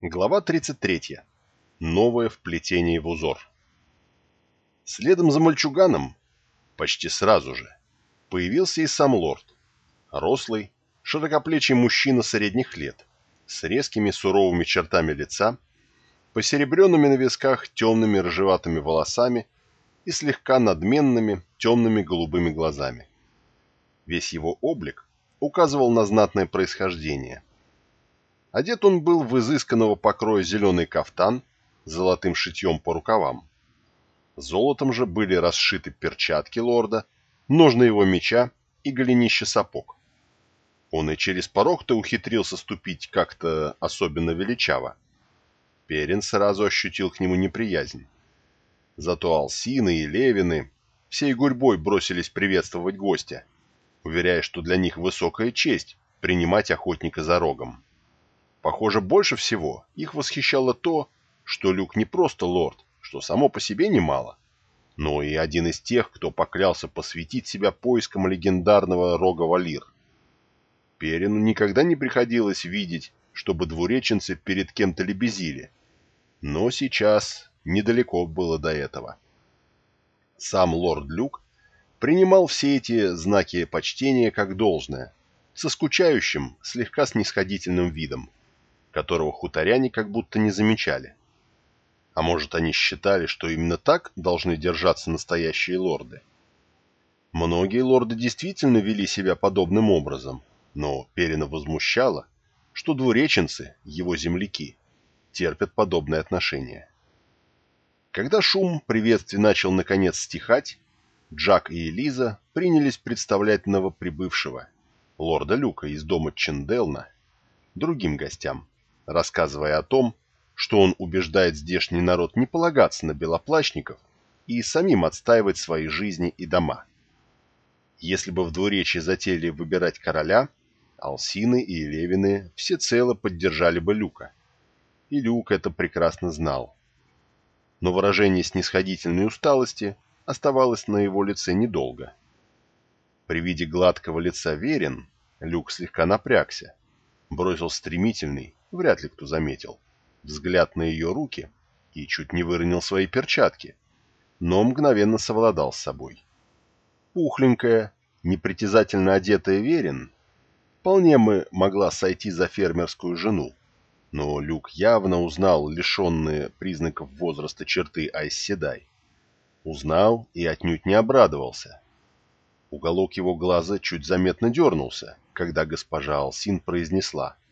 Глава 33. Новое вплетение в узор. Следом за мальчуганом, почти сразу же, появился и сам лорд. Рослый, широкоплечий мужчина средних лет, с резкими суровыми чертами лица, посеребренными на висках темными рыжеватыми волосами и слегка надменными темными голубыми глазами. Весь его облик указывал на знатное происхождение – Одет он был в изысканного покроя зеленый кафтан с золотым шитьем по рукавам. Золотом же были расшиты перчатки лорда, ножны его меча и голенище сапог. Он и через порог-то ухитрился ступить как-то особенно величаво. Перин сразу ощутил к нему неприязнь. Зато Алсины и Левины всей гурьбой бросились приветствовать гостя, уверяя, что для них высокая честь принимать охотника за рогом. Похоже, больше всего их восхищало то, что Люк не просто лорд, что само по себе немало, но и один из тех, кто поклялся посвятить себя поискам легендарного рога Валир. Перину никогда не приходилось видеть, чтобы двуреченцы перед кем-то лебезили, но сейчас недалеко было до этого. Сам лорд Люк принимал все эти знаки почтения как должное, со скучающим, слегка снисходительным видом которого хуторяне как будто не замечали. А может, они считали, что именно так должны держаться настоящие лорды? Многие лорды действительно вели себя подобным образом, но Перина возмущало, что двуреченцы, его земляки, терпят подобное отношение. Когда шум приветствий начал наконец стихать, Джак и Элиза принялись представлять новоприбывшего, лорда Люка из дома Ченделна, другим гостям рассказывая о том, что он убеждает здешний народ не полагаться на белоплащников и самим отстаивать свои жизни и дома. Если бы в двуречье затеяли выбирать короля, Алсины и Левины всецело поддержали бы Люка. И Люк это прекрасно знал. Но выражение снисходительной усталости оставалось на его лице недолго. При виде гладкого лица Верин Люк слегка напрягся, бросил стремительный, вряд ли кто заметил, взгляд на ее руки и чуть не выронил свои перчатки, но мгновенно совладал с собой. Пухленькая, непритязательно одетая Верин вполне мы могла сойти за фермерскую жену, но Люк явно узнал лишенные признаков возраста черты Айсседай. Узнал и отнюдь не обрадовался. Уголок его глаза чуть заметно дернулся, когда госпожа Алсин произнесла —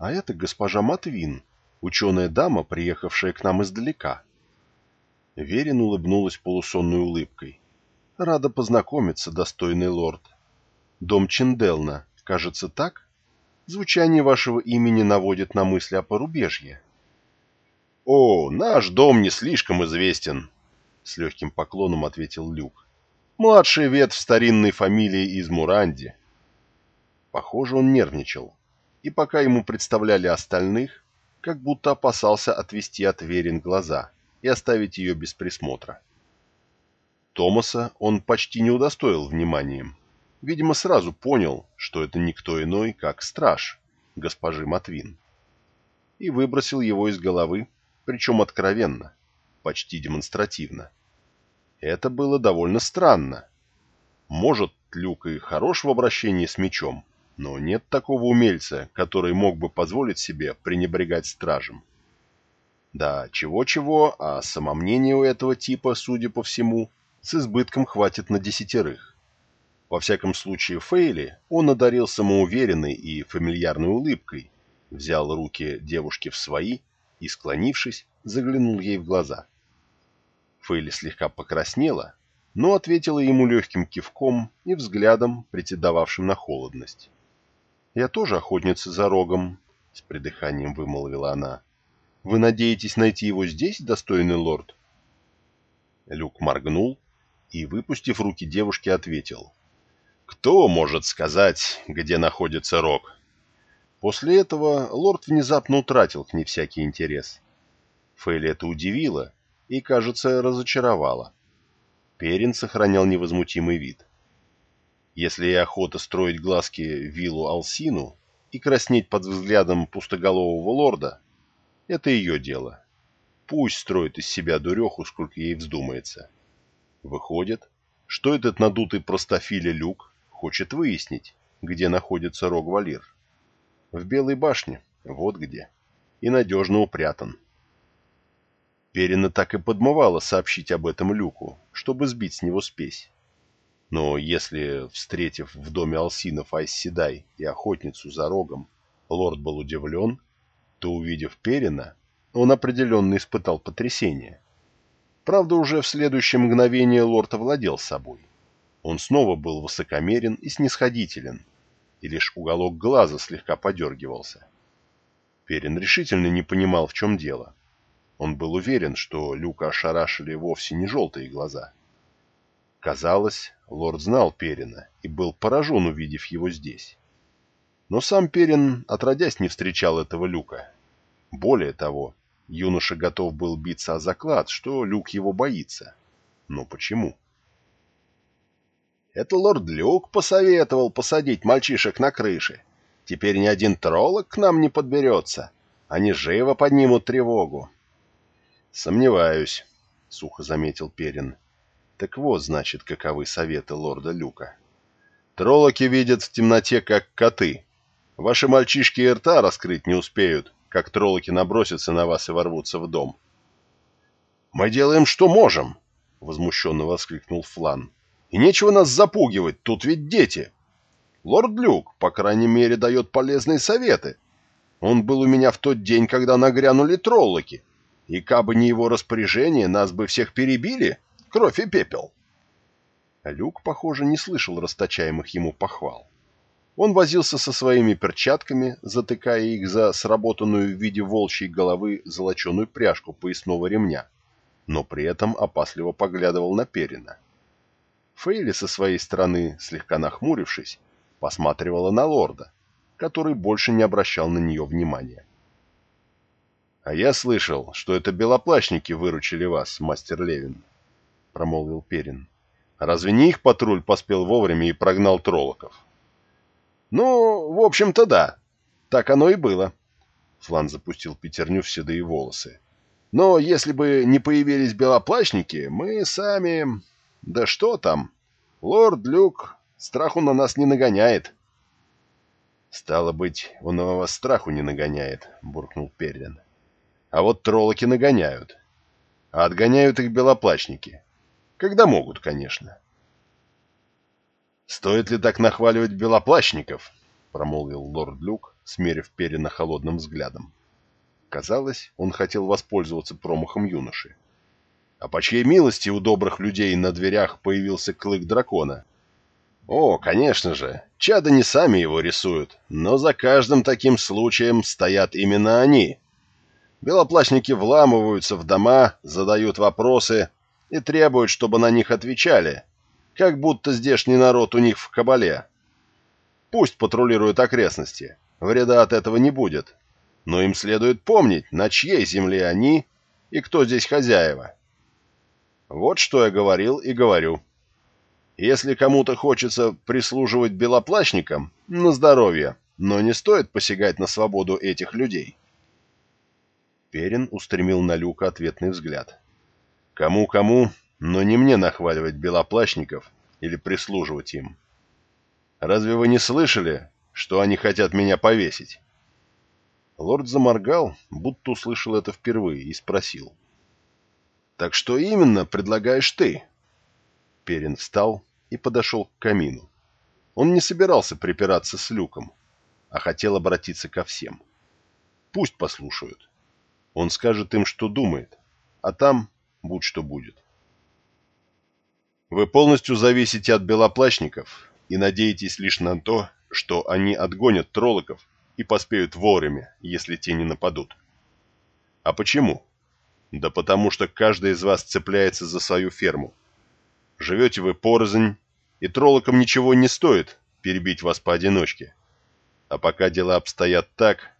а это госпожа Матвин, ученая дама, приехавшая к нам издалека. Верин улыбнулась полусонной улыбкой. Рада познакомиться, достойный лорд. Дом Чинделна, кажется, так? Звучание вашего имени наводит на мысли о порубежье. «О, наш дом не слишком известен», — с легким поклоном ответил Люк. «Младшая ветвь старинной фамилии из Муранди». Похоже, он нервничал и пока ему представляли остальных, как будто опасался отвести от Верин глаза и оставить ее без присмотра. Томаса он почти не удостоил вниманием. Видимо, сразу понял, что это никто иной, как страж, госпожи Матвин. И выбросил его из головы, причем откровенно, почти демонстративно. Это было довольно странно. Может, Люк и хорош в обращении с мечом, но нет такого умельца, который мог бы позволить себе пренебрегать стражем. Да, чего-чего, а самомнения у этого типа, судя по всему, с избытком хватит на десятерых. Во всяком случае, Фейли он одарил самоуверенной и фамильярной улыбкой, взял руки девушки в свои и, склонившись, заглянул ей в глаза. Фейли слегка покраснела, но ответила ему легким кивком и взглядом, претендовавшим на холодность. «Я тоже охотница за рогом», — с придыханием вымолвила она. «Вы надеетесь найти его здесь, достойный лорд?» Люк моргнул и, выпустив руки девушки, ответил. «Кто может сказать, где находится рог?» После этого лорд внезапно утратил к ней всякий интерес. Фейли это удивило и, кажется, разочаровало. Перин сохранял невозмутимый вид. Если и охота строить глазки виллу Алсину и краснеть под взглядом пустоголового лорда, Это ее дело. Пусть строит из себя дуреху, сколько ей вздумается. Выходит, что этот надутый простофиля Люк хочет выяснить, где находится Рог-Валир. В Белой башне, вот где. И надежно упрятан. Перина так и подмывала сообщить об этом Люку, чтобы сбить с него спесь. Но если, встретив в доме Алсинов Айсседай и охотницу за рогом, лорд был удивлен, то, увидев Перина, он определенно испытал потрясение. Правда, уже в следующее мгновение лорд овладел собой. Он снова был высокомерен и снисходителен, и лишь уголок глаза слегка подергивался. Перин решительно не понимал, в чем дело. Он был уверен, что Люка ошарашили вовсе не желтые глаза. Казалось, лорд знал Перина и был поражен, увидев его здесь. Но сам Перин, отродясь, не встречал этого Люка. Более того, юноша готов был биться о заклад, что Люк его боится. Но почему? Это лорд Люк посоветовал посадить мальчишек на крыше. Теперь ни один троллок к нам не подберется. Они живо поднимут тревогу. Сомневаюсь, — сухо заметил Перин. Так вот, значит, каковы советы лорда Люка. Троллоки видят в темноте, как коты. Ваши мальчишки и рта раскрыть не успеют, как троллоки набросятся на вас и ворвутся в дом. «Мы делаем, что можем!» — возмущенно воскликнул Флан. И нечего нас запугивать, тут ведь дети. Лорд Люк, по крайней мере, дает полезные советы. Он был у меня в тот день, когда нагрянули троллоки. И кабы не его распоряжение, нас бы всех перебили, кровь и пепел. Люк, похоже, не слышал расточаемых ему похвал. Он возился со своими перчатками, затыкая их за сработанную в виде волчьей головы золоченую пряжку поясного ремня, но при этом опасливо поглядывал на Перина. Фейли со своей стороны, слегка нахмурившись, посматривала на лорда, который больше не обращал на нее внимания. «А я слышал, что это белоплащники выручили вас, мастер Левин», — промолвил Перин. «Разве не их патруль поспел вовремя и прогнал троллоков?» «Ну, в общем-то, да. Так оно и было». Флан запустил пятерню в седые волосы. «Но если бы не появились белоплащники, мы сами...» Да что там? Лорд Люк страху на нас не нагоняет. Стало быть, он вас страху не нагоняет, буркнул Перлин. А вот троллоки нагоняют. А отгоняют их белоплачники. Когда могут, конечно. Стоит ли так нахваливать белоплачников? Промолвил лорд Люк, смерив Перина холодным взглядом. Казалось, он хотел воспользоваться промахом юноши. А по чьей милости у добрых людей на дверях появился клык дракона? О, конечно же, чада не сами его рисуют, но за каждым таким случаем стоят именно они. Белоплащники вламываются в дома, задают вопросы и требуют, чтобы на них отвечали, как будто здешний народ у них в кабале. Пусть патрулируют окрестности, вреда от этого не будет, но им следует помнить, на чьей земле они и кто здесь хозяева. Вот что я говорил и говорю. Если кому-то хочется прислуживать белоплащникам, на здоровье, но не стоит посягать на свободу этих людей. Перин устремил на Люка ответный взгляд. Кому-кому, но не мне нахваливать белоплащников или прислуживать им. Разве вы не слышали, что они хотят меня повесить? Лорд заморгал, будто услышал это впервые, и спросил. Так что именно предлагаешь ты? Перин встал и подошел к камину. Он не собирался припираться с Люком, а хотел обратиться ко всем. Пусть послушают. Он скажет им, что думает, а там будь что будет. Вы полностью зависите от белоплащников и надеетесь лишь на то, что они отгонят троллоков и поспеют вовремя, если те не нападут. А почему? Да потому что каждый из вас цепляется за свою ферму. Живете вы порознь, и троллокам ничего не стоит перебить вас поодиночке. А пока дела обстоят так,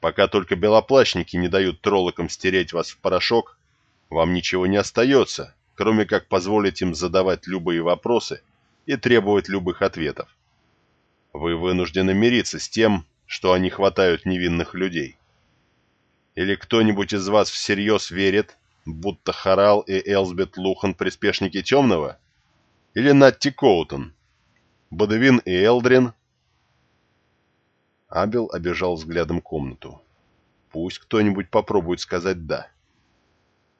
пока только белоплащники не дают троллокам стереть вас в порошок, вам ничего не остается, кроме как позволить им задавать любые вопросы и требовать любых ответов. Вы вынуждены мириться с тем, что они хватают невинных людей. Или кто-нибудь из вас всерьез верит, будто Харал и Элсбет Лухан приспешники Темного? Или Натти Коутон? Бодевин и Элдрин? Абел обежал взглядом комнату. Пусть кто-нибудь попробует сказать «да».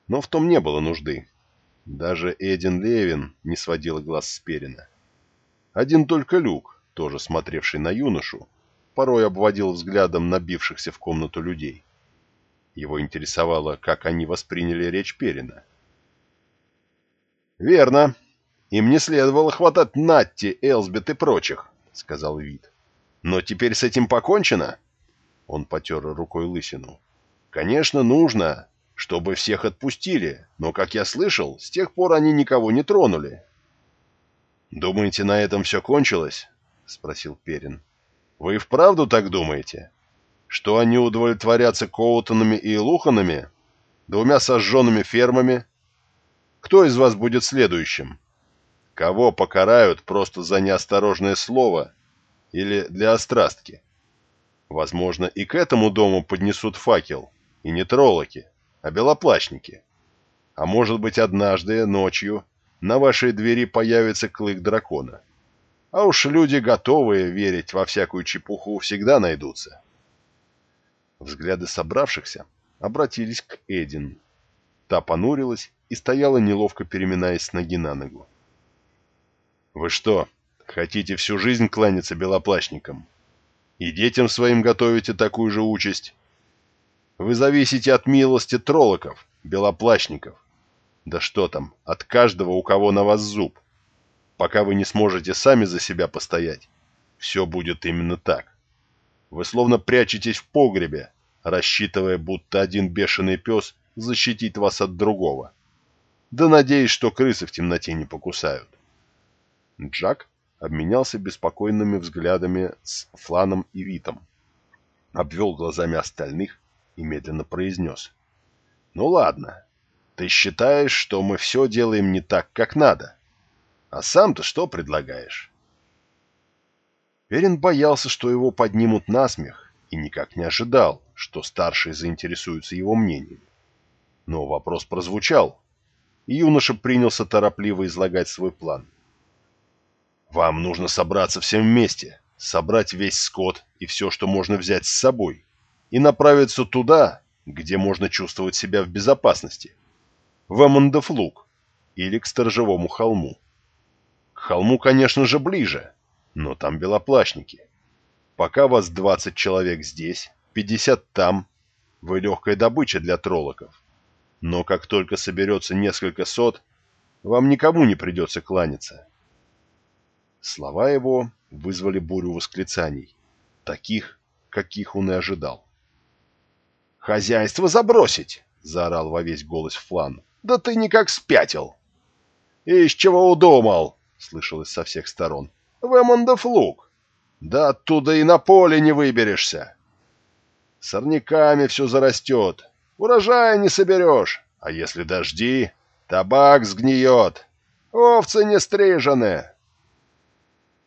Но в том не было нужды. Даже Эдин Левин не сводила глаз с Перина. Один только Люк, тоже смотревший на юношу, порой обводил взглядом набившихся в комнату людей. Его интересовало, как они восприняли речь Перина. «Верно. Им не следовало хватать Натти, Элсбет и прочих», — сказал Вид. «Но теперь с этим покончено?» Он потер рукой лысину. «Конечно, нужно, чтобы всех отпустили, но, как я слышал, с тех пор они никого не тронули». «Думаете, на этом все кончилось?» — спросил Перин. Вы вправду так думаете? Что они удовлетворятся Коутонами и Луханами? Двумя сожженными фермами? Кто из вас будет следующим? Кого покарают просто за неосторожное слово или для острастки? Возможно, и к этому дому поднесут факел, и не троллоки, а белоплащники. А может быть, однажды, ночью, на вашей двери появится клык дракона. А уж люди, готовые верить во всякую чепуху, всегда найдутся. Взгляды собравшихся обратились к Эдин. Та понурилась и стояла, неловко переминаясь с ноги на ногу. «Вы что, хотите всю жизнь кланяться белоплащникам? И детям своим готовите такую же участь? Вы зависите от милости троллоков, белоплащников. Да что там, от каждого, у кого на вас зуб пока вы не сможете сами за себя постоять. Все будет именно так. Вы словно прячетесь в погребе, рассчитывая, будто один бешеный пес защитит вас от другого. Да надеюсь, что крысы в темноте не покусают. Джак обменялся беспокойными взглядами с Фланом и Витом, обвел глазами остальных и медленно произнес. «Ну ладно, ты считаешь, что мы все делаем не так, как надо. А сам-то что предлагаешь? Перин боялся, что его поднимут на смех, и никак не ожидал, что старшие заинтересуются его мнением. Но вопрос прозвучал, и юноша принялся торопливо излагать свой план. «Вам нужно собраться всем вместе, собрать весь скот и все, что можно взять с собой, и направиться туда, где можно чувствовать себя в безопасности, в Эммондов луг или к Сторожевому холму. К холму, конечно же, ближе, но там белоплащники. Пока вас 20 человек здесь, 50 там, вы легкая добыча для троллоков. Но как только соберется несколько сот, вам никому не придется кланяться. Слова его вызвали бурю восклицаний, таких, каких он и ожидал. «Хозяйство забросить!» — заорал во весь голос Флан. «Да ты никак спятил!» «Из чего удумал?» — слышалось со всех сторон. «В Эммондов луг! Да оттуда и на поле не выберешься! Сорняками все зарастет, урожая не соберешь, а если дожди, табак сгниет, овцы не стрижены!»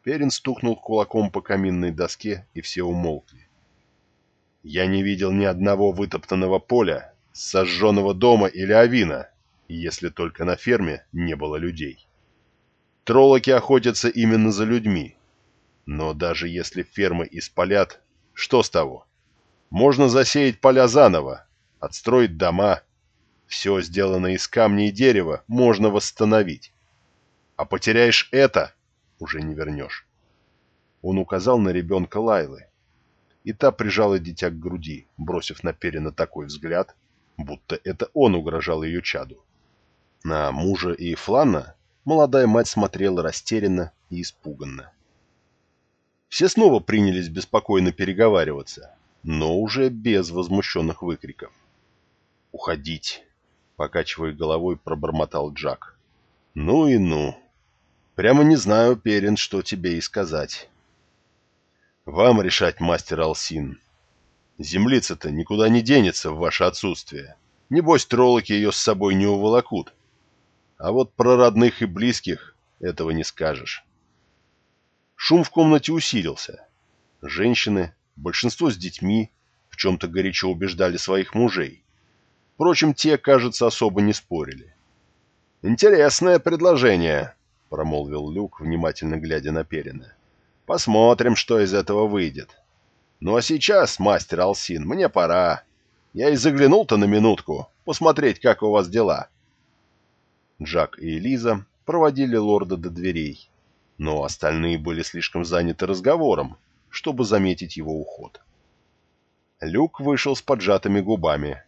Перин стукнул кулаком по каминной доске, и все умолкли. «Я не видел ни одного вытоптанного поля, сожженного дома или авина, если только на ферме не было людей». Троллоки охотятся именно за людьми. Но даже если фермы испалят, что с того? Можно засеять поля заново, отстроить дома. Все сделанное из камня и дерева можно восстановить. А потеряешь это, уже не вернешь. Он указал на ребенка Лайлы. И та прижала дитя к груди, бросив на Перина такой взгляд, будто это он угрожал ее чаду. На мужа и Флана молодая мать смотрела растерянно и испуганно. Все снова принялись беспокойно переговариваться, но уже без возмущенных выкриков. «Уходить!» — покачивая головой, пробормотал Джак. «Ну и ну! Прямо не знаю, Перин, что тебе и сказать. Вам решать, мастер Алсин. Землица-то никуда не денется в ваше отсутствие. Небось, троллоки ее с собой не уволокут. А вот про родных и близких этого не скажешь. Шум в комнате усилился. Женщины, большинство с детьми, в чем-то горячо убеждали своих мужей. Впрочем, те, кажется, особо не спорили. «Интересное предложение», — промолвил Люк, внимательно глядя на Перина. «Посмотрим, что из этого выйдет. Ну а сейчас, мастер Алсин, мне пора. Я и заглянул-то на минутку, посмотреть, как у вас дела». Джак и Элиза проводили лорда до дверей, но остальные были слишком заняты разговором, чтобы заметить его уход. Люк вышел с поджатыми губами,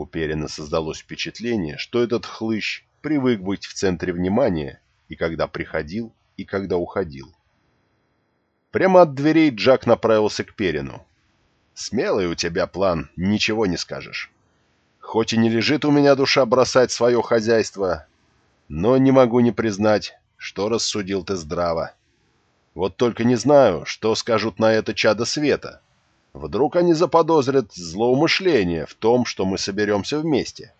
у Перина создалось впечатление, что этот хлыщ привык быть в центре внимания и когда приходил, и когда уходил. Прямо от дверей Джак направился к Перину. «Смелый у тебя план, ничего не скажешь. Хоть и не лежит у меня душа бросать свое хозяйство, но не могу не признать, что рассудил ты здраво. Вот только не знаю, что скажут на это чадо света». Вдруг они заподозрят злоумышление в том, что мы соберемся вместе.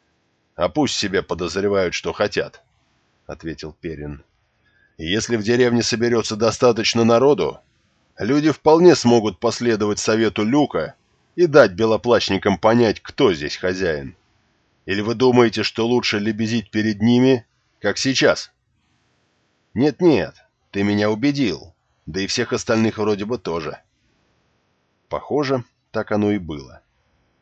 — А пусть себе подозревают, что хотят, — ответил Перин. — Если в деревне соберется достаточно народу, люди вполне смогут последовать совету Люка и дать белоплачникам понять, кто здесь хозяин. Или вы думаете, что лучше лебезить перед ними, как сейчас? Нет-нет, ты меня убедил, да и всех остальных вроде бы тоже. — Похоже, так оно и было.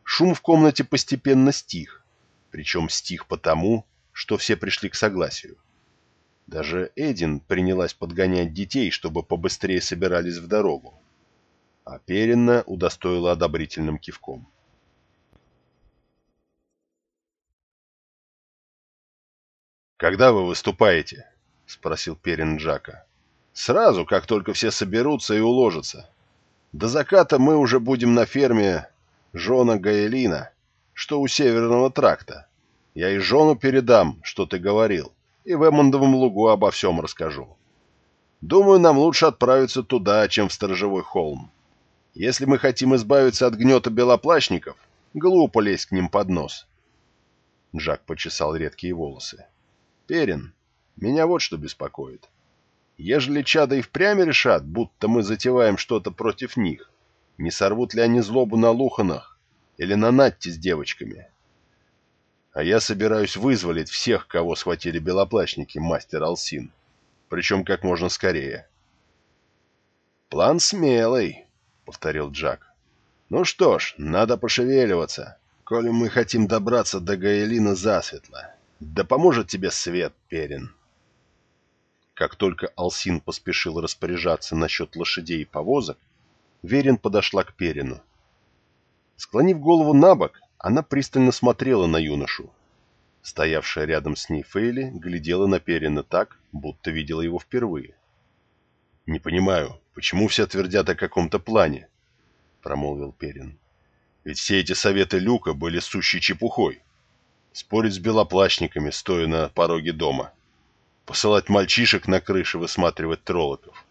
Шум в комнате постепенно стих, причем стих потому, что все пришли к согласию. Даже Эдин принялась подгонять детей, чтобы побыстрее собирались в дорогу. А Перина удостоила одобрительным кивком. «Когда вы выступаете?» — спросил Перин Джака. «Сразу, как только все соберутся и уложатся. До заката мы уже будем на ферме Жона Гаэлина, что у Северного тракта. Я и Жону передам, что ты говорил, и в Эммондовом лугу обо всем расскажу. Думаю, нам лучше отправиться туда, чем в Сторожевой холм. Если мы хотим избавиться от гнета белоплащников, глупо лезть к ним под нос. Джак почесал редкие волосы. Перин, меня вот что беспокоит. Ежели чада и впрямь решат, будто мы затеваем что-то против них, не сорвут ли они злобу на Луханах или на Натте с девочками? А я собираюсь вызволить всех, кого схватили белоплачники, мастер Алсин, причем как можно скорее. «План смелый», — повторил Джак. «Ну что ж, надо пошевеливаться, коли мы хотим добраться до Гаэлина засветло. Да поможет тебе свет, Перин». Как только Алсин поспешил распоряжаться насчет лошадей и повозок, Верин подошла к Перину. Склонив голову на бок, она пристально смотрела на юношу. Стоявшая рядом с ней Фейли глядела на Перина так, будто видела его впервые. «Не понимаю, почему все твердят о каком-то плане?» — промолвил Перин. «Ведь все эти советы Люка были сущей чепухой. Спорить с белоплащниками, стоя на пороге дома — посылать мальчишек на крыше высматривать троллоков.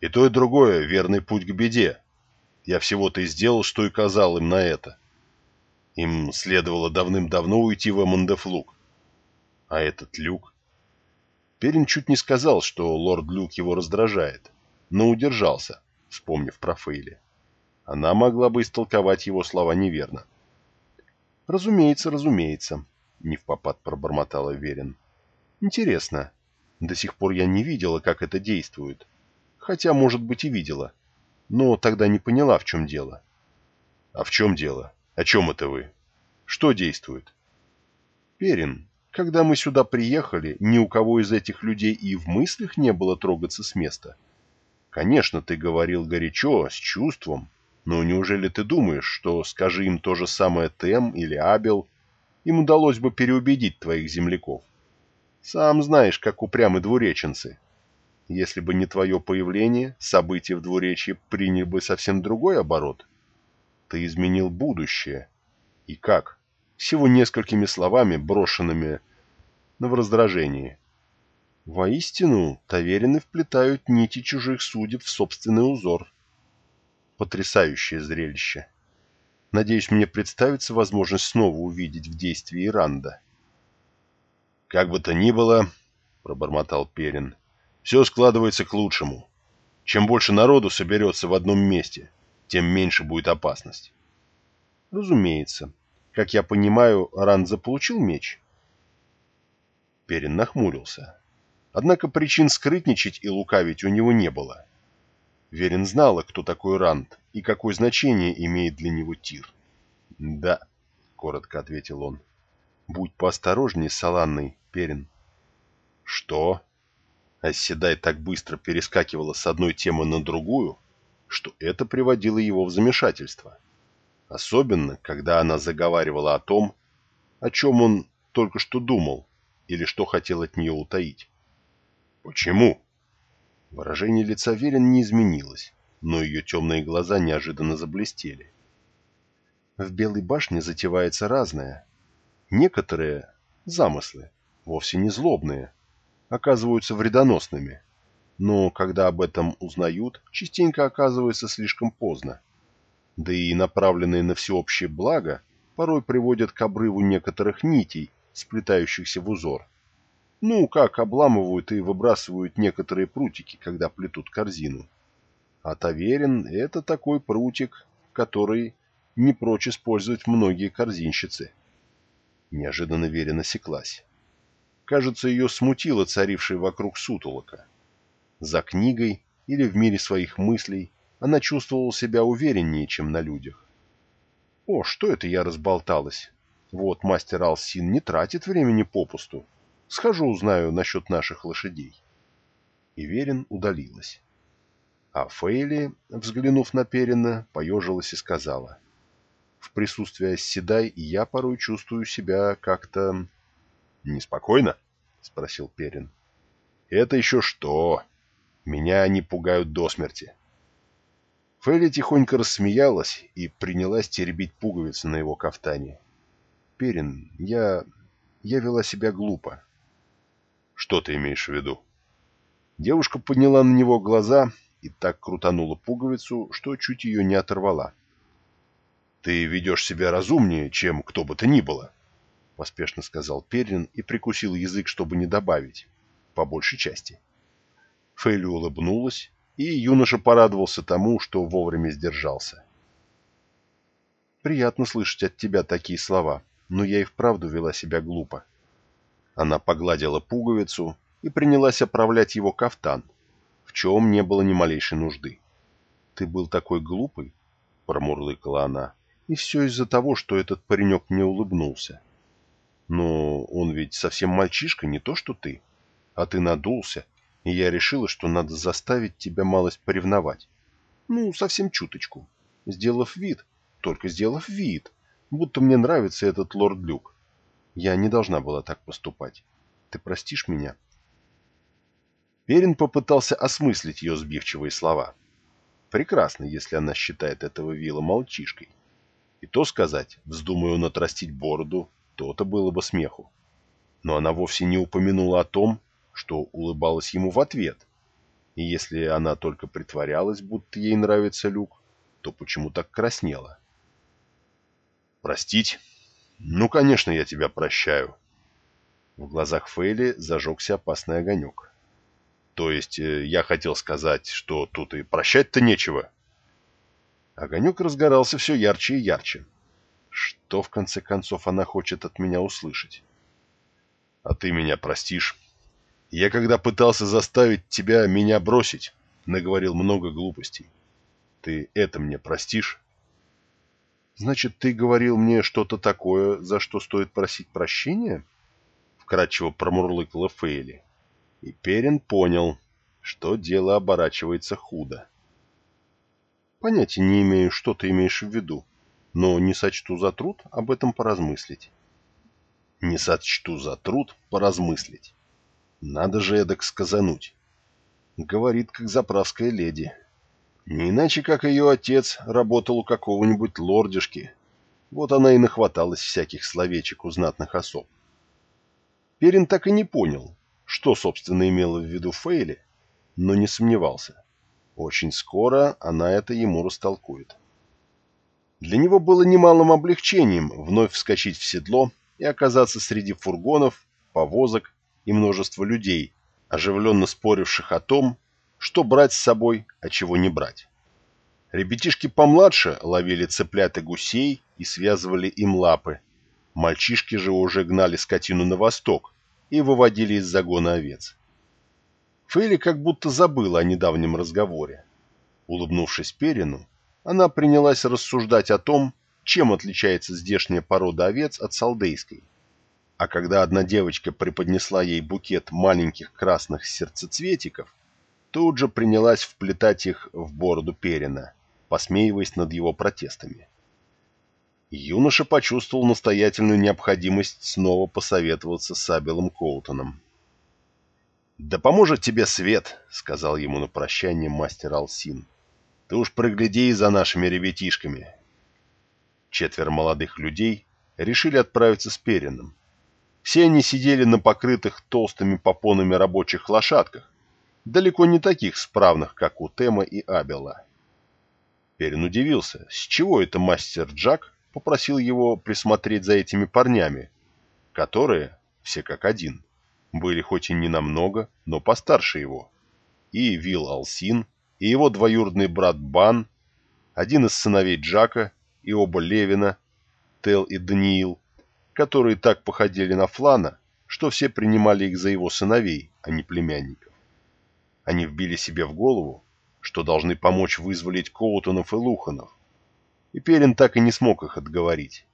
И то, и другое — верный путь к беде. Я всего-то и сделал, что и казал им на это. Им следовало давным-давно уйти в Эммондефлук. А этот Люк... Перин чуть не сказал, что лорд Люк его раздражает, но удержался, вспомнив про Фейли. Она могла бы истолковать его слова неверно. «Разумеется, разумеется», — не в попад пробормотала Верин. «Интересно, до сих пор я не видела, как это действует. Хотя, может быть, и видела. Но тогда не поняла, в чем дело. А в чем дело? О чем это вы? Что действует? Перин, когда мы сюда приехали, ни у кого из этих людей и в мыслях не было трогаться с места. Конечно, ты говорил горячо, с чувством, но неужели ты думаешь, что, скажи им то же самое Тем или Абел, им удалось бы переубедить твоих земляков? Сам знаешь, как упрямы двуреченцы. Если бы не твое появление, события в двуречье приняли бы совсем другой оборот. Ты изменил будущее. И как? Всего несколькими словами, брошенными в раздражении. Воистину, таверины вплетают нити чужих судеб в собственный узор. Потрясающее зрелище. Надеюсь, мне представится возможность снова увидеть в действии Иранда. «Как бы то ни было», — пробормотал Перин, — «все складывается к лучшему. Чем больше народу соберется в одном месте, тем меньше будет опасность. Разумеется. Как я понимаю, Ранд заполучил меч? Перин нахмурился. Однако причин скрытничать и лукавить у него не было. Верин знала, кто такой Ранд и какое значение имеет для него Тир. «Да», — коротко ответил он. «Будь поосторожней с Аланной, Перин». «Что?» Оседай так быстро перескакивала с одной темы на другую, что это приводило его в замешательство. Особенно, когда она заговаривала о том, о чем он только что думал или что хотел от нее утаить. «Почему?» Выражение лица Верин не изменилось, но ее темные глаза неожиданно заблестели. В Белой башне затевается разное. Некоторые замыслы, вовсе не злобные, оказываются вредоносными, но когда об этом узнают, частенько оказывается слишком поздно да и направленные на всеобщее благо, порой приводят к обрыву некоторых нитей, сплетающихся в узор. Ну, как обламывают и выбрасывают некоторые прутики, когда плетут корзину. А таверин — это такой прутик, который не прочь использовать многие корзинщицы. Неожиданно Веря насеклась. Кажется, ее смутило царившее вокруг сутолока. За книгой или в мире своих мыслей она чувствовала себя увереннее, чем на людях. «О, что это я разболталась? Вот мастер Алсин не тратит времени попусту. Схожу узнаю насчет наших лошадей». И Верин удалилась. А Фейли, взглянув на Перина, поежилась и сказала. «В присутствии Оседай я порой чувствую себя как-то...» «Неспокойно?» — спросил Перин. «Это еще что? Меня они пугают до смерти». Фелли тихонько рассмеялась и принялась теребить пуговицы на его кафтане. «Перин, я... я вела себя глупо». «Что ты имеешь в виду?» Девушка подняла на него глаза и так крутанула пуговицу, что чуть ее не оторвала. «Ты ведешь себя разумнее, чем кто бы то ни было», — поспешно сказал Перин и прикусил язык, чтобы не добавить. По большей части. Фейли улыбнулась и юноша порадовался тому, что вовремя сдержался. «Приятно слышать от тебя такие слова, но я и вправду вела себя глупо». Она погладила пуговицу и принялась оправлять его кафтан, в чем не было ни малейшей нужды. «Ты был такой глупый», — промурлыкала она, — «и все из-за того, что этот паренек мне улыбнулся. Но он ведь совсем мальчишка, не то что ты, а ты надулся» и я решила, что надо заставить тебя малость поревновать. Ну, совсем чуточку. Сделав вид, только сделав вид, будто мне нравится этот лорд Люк. Я не должна была так поступать. Ты простишь меня?» Перин попытался осмыслить ее сбивчивые слова. Прекрасно, если она считает этого Вилла мальчишкой. И то сказать, вздумаю он отрастить бороду, то-то было бы смеху. Но она вовсе не упомянула о том, что улыбалась ему в ответ. И если она только притворялась, будто ей нравится Люк, то почему так краснела? «Простить? Ну, конечно, я тебя прощаю». В глазах Фейли зажегся опасный огонек. «То есть, э, я хотел сказать, что тут и прощать-то нечего». Огонек разгорался все ярче и ярче. Что, в конце концов, она хочет от меня услышать? «А ты меня простишь?» Я когда пытался заставить тебя меня бросить, наговорил много глупостей. Ты это мне простишь? Значит, ты говорил мне что-то такое, за что стоит просить прощения? Вкратчиво промурлыкала Фейли. И Перин понял, что дело оборачивается худо. Понятия не имею, что ты имеешь в виду, но не сочту за труд об этом поразмыслить. Не сочту за труд поразмыслить. Надо же эдак сказануть. Говорит, как заправская леди. Не иначе, как ее отец работал у какого-нибудь лордишки. Вот она и нахваталась всяких словечек у знатных особ. Перин так и не понял, что, собственно, имела в виду Фейли, но не сомневался. Очень скоро она это ему растолкует. Для него было немалым облегчением вновь вскочить в седло и оказаться среди фургонов, повозок и множество людей, оживленно споривших о том, что брать с собой, а чего не брать. Ребятишки помладше ловили цыплят и гусей и связывали им лапы. Мальчишки же уже гнали скотину на восток и выводили из загона овец. Фейли как будто забыла о недавнем разговоре. Улыбнувшись Перину, она принялась рассуждать о том, чем отличается здешняя порода овец от салдейской. А когда одна девочка преподнесла ей букет маленьких красных сердцецветиков, тут же принялась вплетать их в бороду Перина, посмеиваясь над его протестами. Юноша почувствовал настоятельную необходимость снова посоветоваться с Абелом Коутоном. «Да поможет тебе свет», — сказал ему на прощание мастер Алсин. Ты уж прогляди за нашими ребятишками. Четверо молодых людей решили отправиться с Перином. Все они сидели на покрытых толстыми попонами рабочих лошадках, далеко не таких справных, как у Тема и Абела. Перин удивился, с чего это мастер Джак попросил его присмотреть за этими парнями, которые, все как один, были хоть и не намного, но постарше его. И Вил Алсин, и его двоюродный брат Бан, один из сыновей Джака и оба Левина, Тел и Даниил, которые так походили на Флана, что все принимали их за его сыновей, а не племянников. Они вбили себе в голову, что должны помочь вызволить Коутонов и Луханов, и Перин так и не смог их отговорить.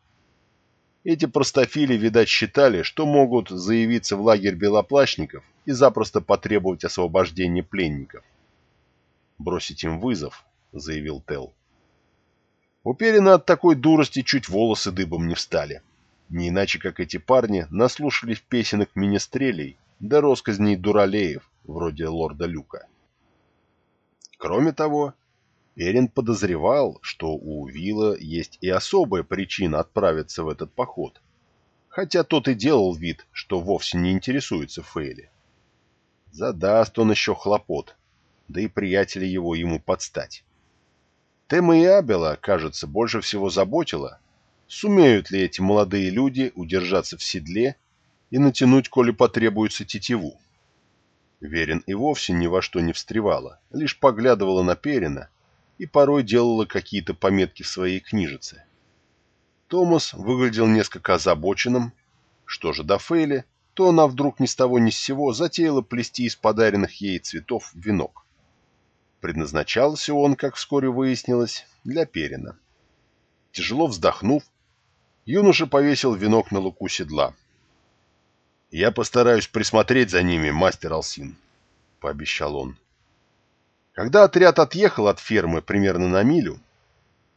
Эти простофили, видать, считали, что могут заявиться в лагерь белоплащников и запросто потребовать освобождения пленников бросить им вызов», — заявил Тел. У Перина от такой дурости чуть волосы дыбом не встали. Не иначе, как эти парни наслушались песенок министрелей да росказней дуралеев, вроде лорда Люка. Кроме того, Перин подозревал, что у Вилла есть и особая причина отправиться в этот поход, хотя тот и делал вид, что вовсе не интересуется Фейли. Задаст он еще хлопот, да и приятели его ему подстать. Тема и Абела, кажется, больше всего заботило, сумеют ли эти молодые люди удержаться в седле и натянуть, коли потребуется тетиву. Верин и вовсе ни во что не встревала, лишь поглядывала на Перина и порой делала какие-то пометки в своей книжице. Томас выглядел несколько озабоченным. Что же до Фейли, то она вдруг ни с того ни с сего затеяла плести из подаренных ей цветов венок. Предназначался он, как вскоре выяснилось, для Перина. Тяжело вздохнув, юноша повесил венок на луку седла. «Я постараюсь присмотреть за ними, мастер Алсин», — пообещал он. Когда отряд отъехал от фермы примерно на милю,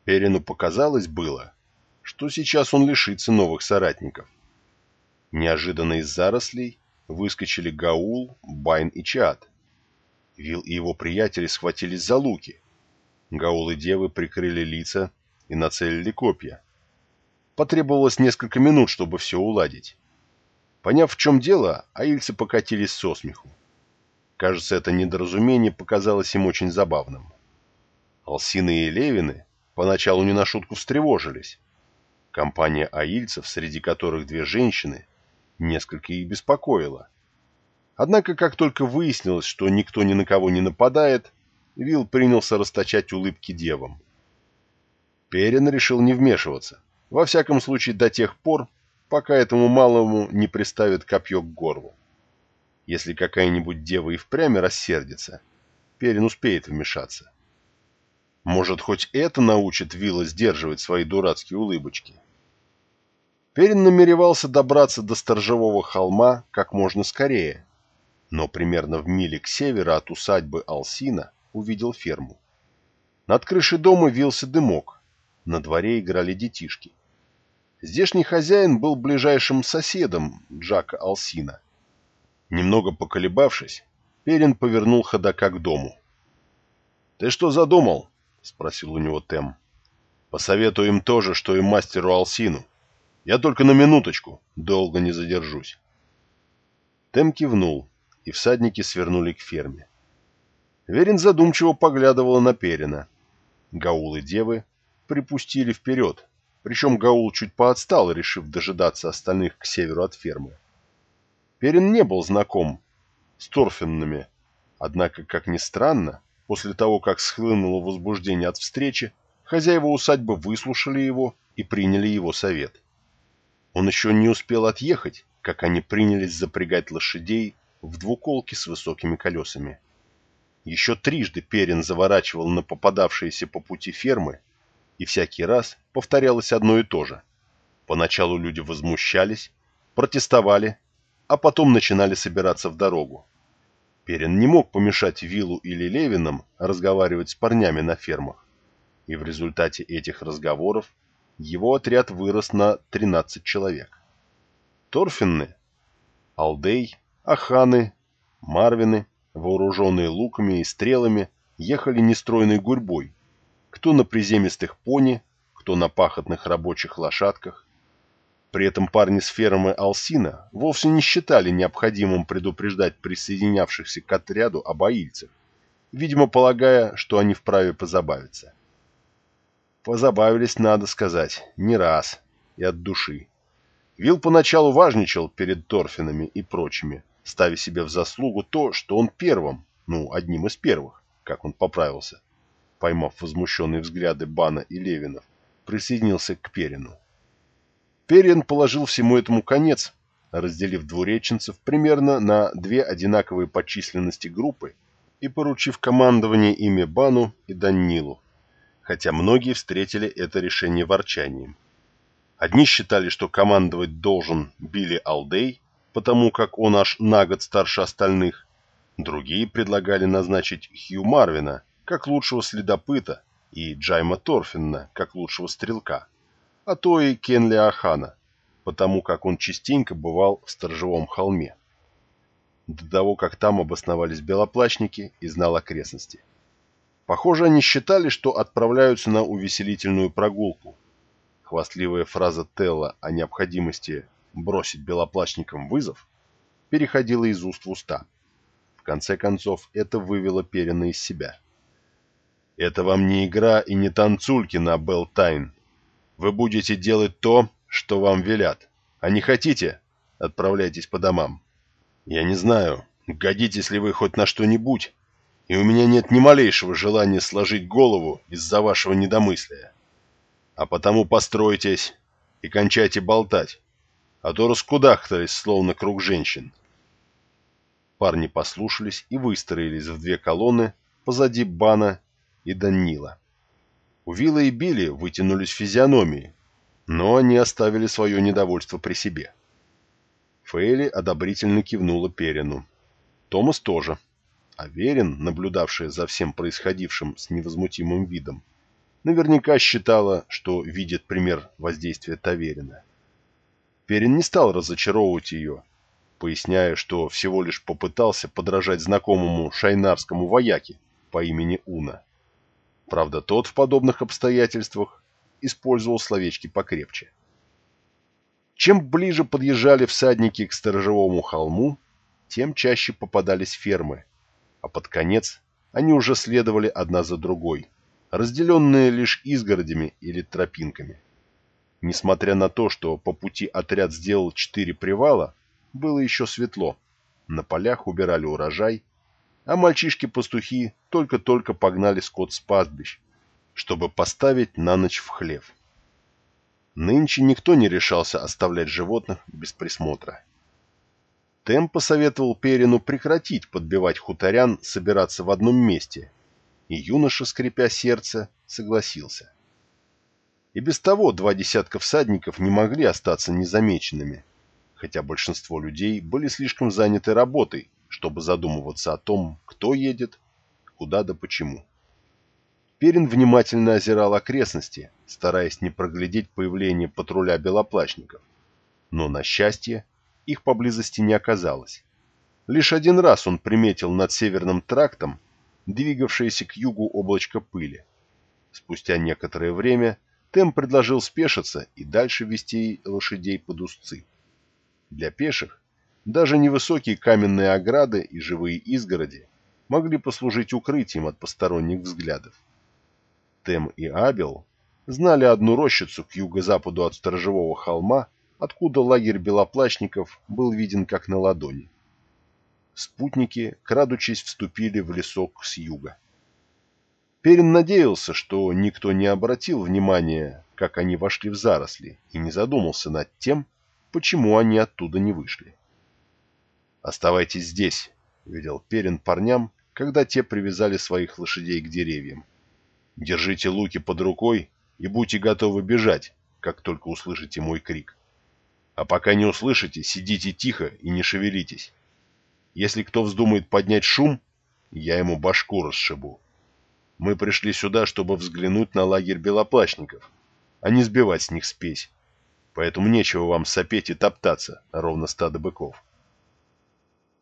Перину показалось было, что сейчас он лишится новых соратников. Неожиданно из зарослей выскочили Гаул, Байн и Чад — Вил и его приятели схватились за луки. Гаулы девы прикрыли лица и нацелили копья. Потребовалось несколько минут, чтобы все уладить. Поняв, в чем дело, аильцы покатились со смеху. Кажется, это недоразумение показалось им очень забавным. Алсины и Левины поначалу не на шутку встревожились. Компания аильцев, среди которых две женщины, несколько их беспокоила. Однако, как только выяснилось, что никто ни на кого не нападает, Вилл принялся расточать улыбки девам. Перин решил не вмешиваться, во всяком случае до тех пор, пока этому малому не приставит копье к горлу. Если какая-нибудь дева и впрямь рассердится, Перин успеет вмешаться. Может, хоть это научит Вилла сдерживать свои дурацкие улыбочки. Перин намеревался добраться до сторожевого холма как можно скорее, но примерно в миле к северу от усадьбы Алсина увидел ферму. Над крышей дома вился дымок, на дворе играли детишки. Здешний хозяин был ближайшим соседом Джака Алсина. Немного поколебавшись, Перин повернул ходока к дому. «Ты что задумал?» — спросил у него Тем. «Посоветую им то же, что и мастеру Алсину. Я только на минуточку, долго не задержусь». Тем кивнул, и всадники свернули к ферме. Верин задумчиво поглядывала на Перина. Гаул и девы припустили вперед, причем Гаул чуть поотстал, решив дожидаться остальных к северу от фермы. Перин не был знаком с Торфинными, однако, как ни странно, после того, как схлынуло возбуждение от встречи, хозяева усадьбы выслушали его и приняли его совет. Он еще не успел отъехать, как они принялись запрягать лошадей в двуколки с высокими колесами. Еще трижды Перин заворачивал на попадавшиеся по пути фермы, и всякий раз повторялось одно и то же. Поначалу люди возмущались, протестовали, а потом начинали собираться в дорогу. Перин не мог помешать Виллу или Левинам разговаривать с парнями на фермах, и в результате этих разговоров его отряд вырос на 13 человек. Торфинны, Алдей, Аханы, Марвины, вооруженные луками и стрелами, ехали нестройной гурьбой, кто на приземистых пони, кто на пахотных рабочих лошадках. При этом парни с фермы Алсина вовсе не считали необходимым предупреждать присоединявшихся к отряду обоильцев, видимо полагая, что они вправе позабавиться. Позабавились, надо сказать, не раз и от души. Вил поначалу важничал перед Торфинами и прочими, ставя себе в заслугу то, что он первым, ну, одним из первых, как он поправился, поймав возмущенные взгляды Бана и Левинов, присоединился к Перину. Перин положил всему этому конец, разделив двуреченцев примерно на две одинаковые по численности группы и поручив командование ими Бану и Данилу, хотя многие встретили это решение ворчанием. Одни считали, что командовать должен Билли Алдей, потому как он аж на год старше остальных, другие предлагали назначить Хью Марвина как лучшего следопыта и Джайма Торфинна как лучшего стрелка, а то и Кенли Ахана, потому как он частенько бывал в Сторожевом холме. До того, как там обосновались белоплачники и знал окрестности. Похоже, они считали, что отправляются на увеселительную прогулку. Хвастливая фраза Телла о необходимости бросить белоплачникам вызов переходила из уст в уста. В конце концов, это вывело Перина из себя. «Это вам не игра и не танцульки на Белтайн. Вы будете делать то, что вам велят. А не хотите? Отправляйтесь по домам. Я не знаю, годитесь ли вы хоть на что-нибудь, и у меня нет ни малейшего желания сложить голову из-за вашего недомыслия. А потому постройтесь и кончайте болтать, а то раскудахтались, словно круг женщин. Парни послушались и выстроились в две колонны позади Бана и Данила. У Вилла и Билли вытянулись физиономии, но они оставили свое недовольство при себе. Фейли одобрительно кивнула Перину. Томас тоже – Аверин, наблюдавшая за всем происходившим с невозмутимым видом, наверняка считала, что видит пример воздействия Таверина. Перин не стал разочаровывать ее, поясняя, что всего лишь попытался подражать знакомому шайнарскому вояке по имени Уна. Правда, тот в подобных обстоятельствах использовал словечки покрепче. Чем ближе подъезжали всадники к сторожевому холму, тем чаще попадались фермы, а под конец они уже следовали одна за другой, разделенные лишь изгородями или тропинками. Несмотря на то, что по пути отряд сделал четыре привала, было еще светло. На полях убирали урожай, а мальчишки-пастухи только-только погнали скот с пастбищ, чтобы поставить на ночь в хлев. Нынче никто не решался оставлять животных без присмотра. Тем посоветовал Перину прекратить подбивать хуторян собираться в одном месте, и юноша, скрипя сердце, согласился. И без того два десятка всадников не могли остаться незамеченными, хотя большинство людей были слишком заняты работой, чтобы задумываться о том, кто едет, куда да почему. Перин внимательно озирал окрестности, стараясь не проглядеть появление патруля белоплащников. Но, на счастье, их поблизости не оказалось. Лишь один раз он приметил над северным трактом двигавшееся к югу облачко пыли. Спустя некоторое время Тем предложил спешиться и дальше вести лошадей под узцы. Для пеших даже невысокие каменные ограды и живые изгороди могли послужить укрытием от посторонних взглядов. Тем и Абел знали одну рощицу к юго-западу от сторожевого холма, откуда лагерь белоплащников был виден как на ладони. Спутники, крадучись, вступили в лесок с юга. Перин надеялся, что никто не обратил внимания, как они вошли в заросли, и не задумался над тем, почему они оттуда не вышли. «Оставайтесь здесь», — велел Перин парням, когда те привязали своих лошадей к деревьям. «Держите луки под рукой и будьте готовы бежать, как только услышите мой крик. А пока не услышите, сидите тихо и не шевелитесь. Если кто вздумает поднять шум, я ему башку расшибу. Мы пришли сюда, чтобы взглянуть на лагерь белоплащников, а не сбивать с них спесь. Поэтому нечего вам сопеть и топтаться, ровно стадо быков.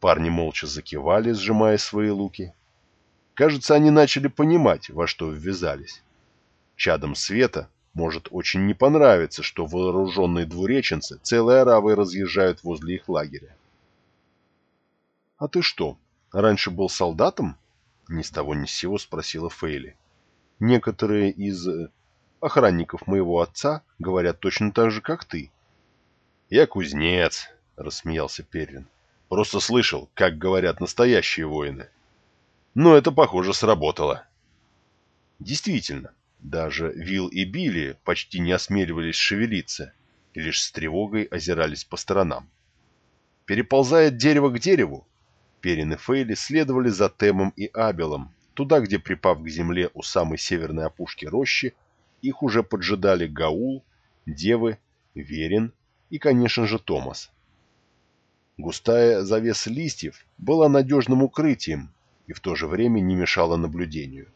Парни молча закивали, сжимая свои луки. Кажется, они начали понимать, во что ввязались. Чадом света может очень не понравиться, что вооруженные двуреченцы целой оравой разъезжают возле их лагеря. — А ты что, раньше был солдатом? — ни с того ни с сего спросила Фейли. — Некоторые из э, охранников моего отца говорят точно так же, как ты. — Я кузнец, — рассмеялся Перлин. Просто слышал, как говорят настоящие воины. Но это, похоже, сработало. Действительно, даже Вил и Билли почти не осмеливались шевелиться, и лишь с тревогой озирались по сторонам. Переползая от дерева к дереву, Перин и Фейли следовали за Темом и Абелом, туда, где, припав к земле у самой северной опушки рощи, их уже поджидали Гаул, Девы, Верин и, конечно же, Томас. Густая завеса листьев была надежным укрытием и в то же время не мешала наблюдению.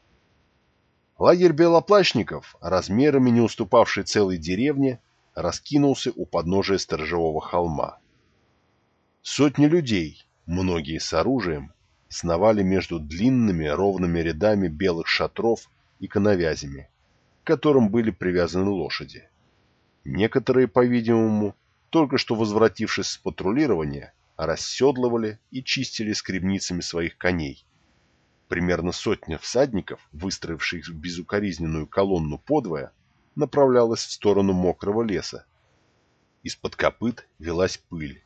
Лагерь белоплащников, размерами не уступавший целой деревне, раскинулся у подножия сторожевого холма. Сотни людей, многие с оружием, сновали между длинными ровными рядами белых шатров и коновязями, к которым были привязаны лошади. Некоторые, по-видимому, только что возвратившись с патрулирования, расседлывали и чистили скребницами своих коней. Примерно сотня всадников, выстроивших безукоризненную колонну подвое, направлялась в сторону мокрого леса. Из-под копыт велась пыль.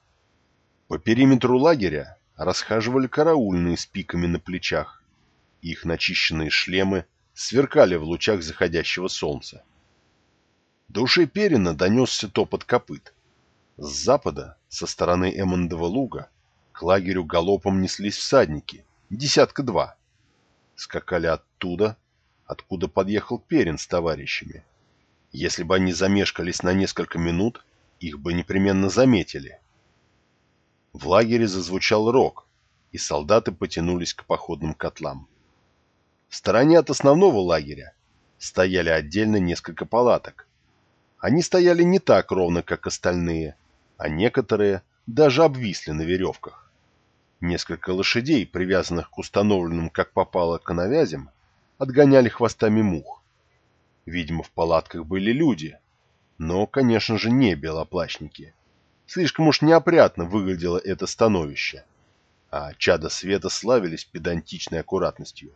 По периметру лагеря расхаживали караульные с пиками на плечах. Их начищенные шлемы сверкали в лучах заходящего солнца. До ушей Перина донесся топот копыт. С запада, со стороны Эммондова луга, к лагерю галопом неслись всадники, десятка два. Скакали оттуда, откуда подъехал Перин с товарищами. Если бы они замешкались на несколько минут, их бы непременно заметили. В лагере зазвучал рог, и солдаты потянулись к походным котлам. В стороне от основного лагеря стояли отдельно несколько палаток. Они стояли не так ровно, как остальные, а некоторые даже обвисли на веревках. Несколько лошадей, привязанных к установленным как попало коновязям, отгоняли хвостами мух. Видимо, в палатках были люди, но, конечно же, не белоплащники. Слишком уж неопрятно выглядело это становище, а чада света славились педантичной аккуратностью.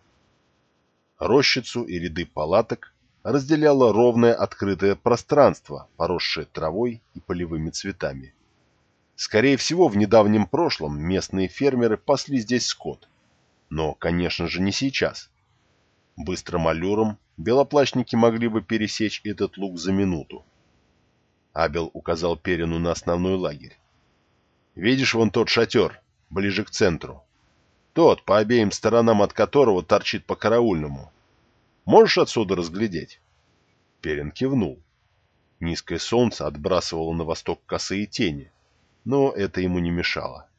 Рощицу и ряды палаток разделяло ровное открытое пространство, поросшее травой и полевыми цветами. Скорее всего, в недавнем прошлом местные фермеры пасли здесь скот. Но, конечно же, не сейчас. Быстрым аллюром белоплащники могли бы пересечь этот луг за минуту. Абел указал Перину на основной лагерь. «Видишь вон тот шатер, ближе к центру? Тот, по обеим сторонам от которого торчит по караульному. Можешь отсюда разглядеть?» Перин кивнул. Низкое солнце отбрасывало на восток косые тени, но это ему не мешало.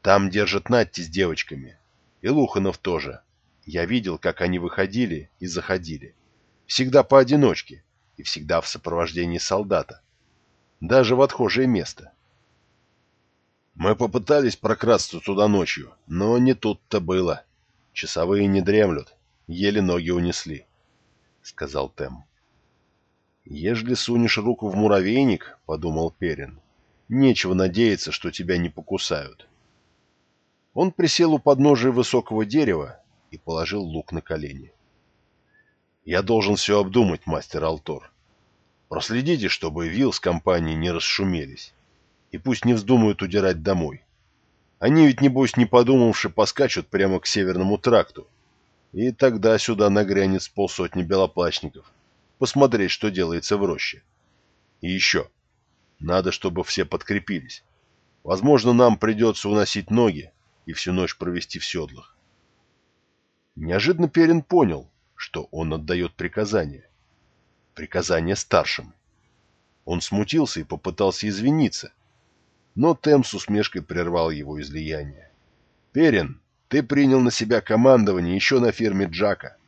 Там держат Натти с девочками. И Луханов тоже. Я видел, как они выходили и заходили. Всегда поодиночке и всегда в сопровождении солдата. Даже в отхожее место. Мы попытались прокрасться туда ночью, но не тут-то было. Часовые не дремлют, еле ноги унесли, — сказал Тем. «Ежели сунешь руку в муравейник, — подумал Перин, Нечего надеяться, что тебя не покусают. Он присел у подножия высокого дерева и положил лук на колени. «Я должен все обдумать, мастер Алтор. Проследите, чтобы Вилл с компанией не расшумелись. И пусть не вздумают удирать домой. Они ведь, небось, не подумавши, поскачут прямо к северному тракту. И тогда сюда нагрянет с полсотни белоплачников. Посмотреть, что делается в роще. И еще. Надо, чтобы все подкрепились. Возможно, нам придется уносить ноги и всю ночь провести в седлах. Неожиданно Перин понял, что он отдает приказание. Приказание старшим. Он смутился и попытался извиниться, но Тем с усмешкой прервал его излияние. «Перин, ты принял на себя командование еще на ферме Джака.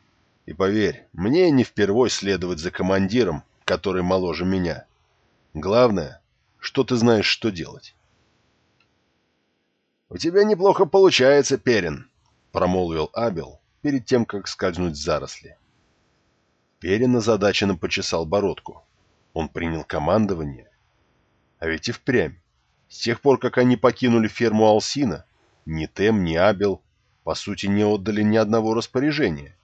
И поверь, мне не впервой следовать за командиром, который моложе меня. Главное, что ты знаешь, что делать». «У тебя неплохо получается, Перин», — промолвил Абел перед тем, как скользнуть в заросли. Перин озадаченно почесал бородку. Он принял командование. А ведь и впрямь. С тех пор, как они покинули ферму Алсина, ни Тем, ни Абел, по сути, не отдали ни одного распоряжения.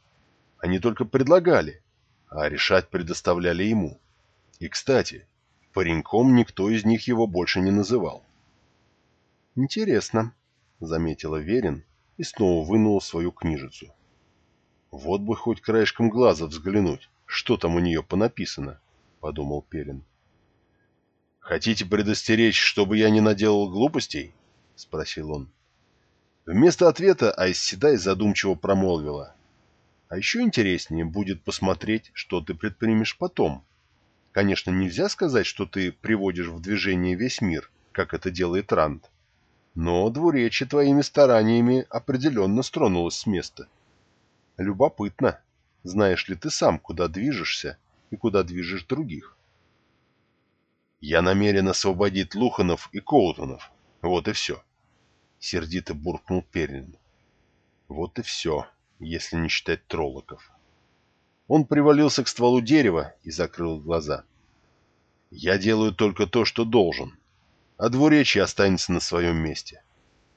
Они только предлагали, а решать предоставляли ему. И, кстати, пареньком никто из них его больше не называл. «Интересно», — заметила Верин и снова вынула свою книжицу. «Вот бы хоть краешком глаза взглянуть, что там у нее понаписано», — подумал Перин. «Хотите предостеречь, чтобы я не наделал глупостей?» — спросил он. Вместо ответа Айсседай задумчиво промолвила. «А еще интереснее будет посмотреть, что ты предпримешь потом. Конечно, нельзя сказать, что ты приводишь в движение весь мир, как это делает Ранд. Но двуречье твоими стараниями определенно стронулось с места. Любопытно, знаешь ли ты сам, куда движешься и куда движешь других?» «Я намерен освободить Луханов и Коутонов. Вот и все». — сердито буркнул Перин. Вот и все, если не считать троллоков. Он привалился к стволу дерева и закрыл глаза. «Я делаю только то, что должен, а двуречье останется на своем месте».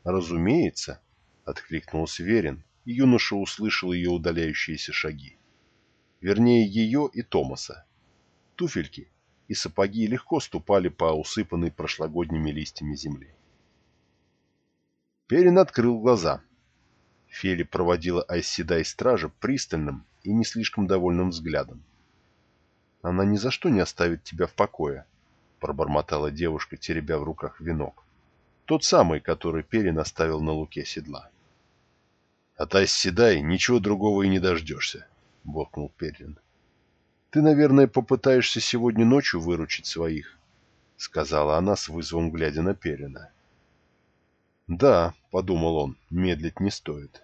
«Разумеется», — откликнулся Верин, и юноша услышал ее удаляющиеся шаги. Вернее, ее и Томаса. Туфельки и сапоги легко ступали по усыпанной прошлогодними листьями земли. Перин открыл глаза. Фели проводила Айседай стража пристальным и не слишком довольным взглядом. «Она ни за что не оставит тебя в покое», — пробормотала девушка, теребя в руках венок. Тот самый, который Перин оставил на луке седла. «От Айседай ничего другого и не дождешься», — буркнул Перин. «Ты, наверное, попытаешься сегодня ночью выручить своих», — сказала она с вызовом, глядя на Перина. «Да», — подумал он, — «медлить не стоит.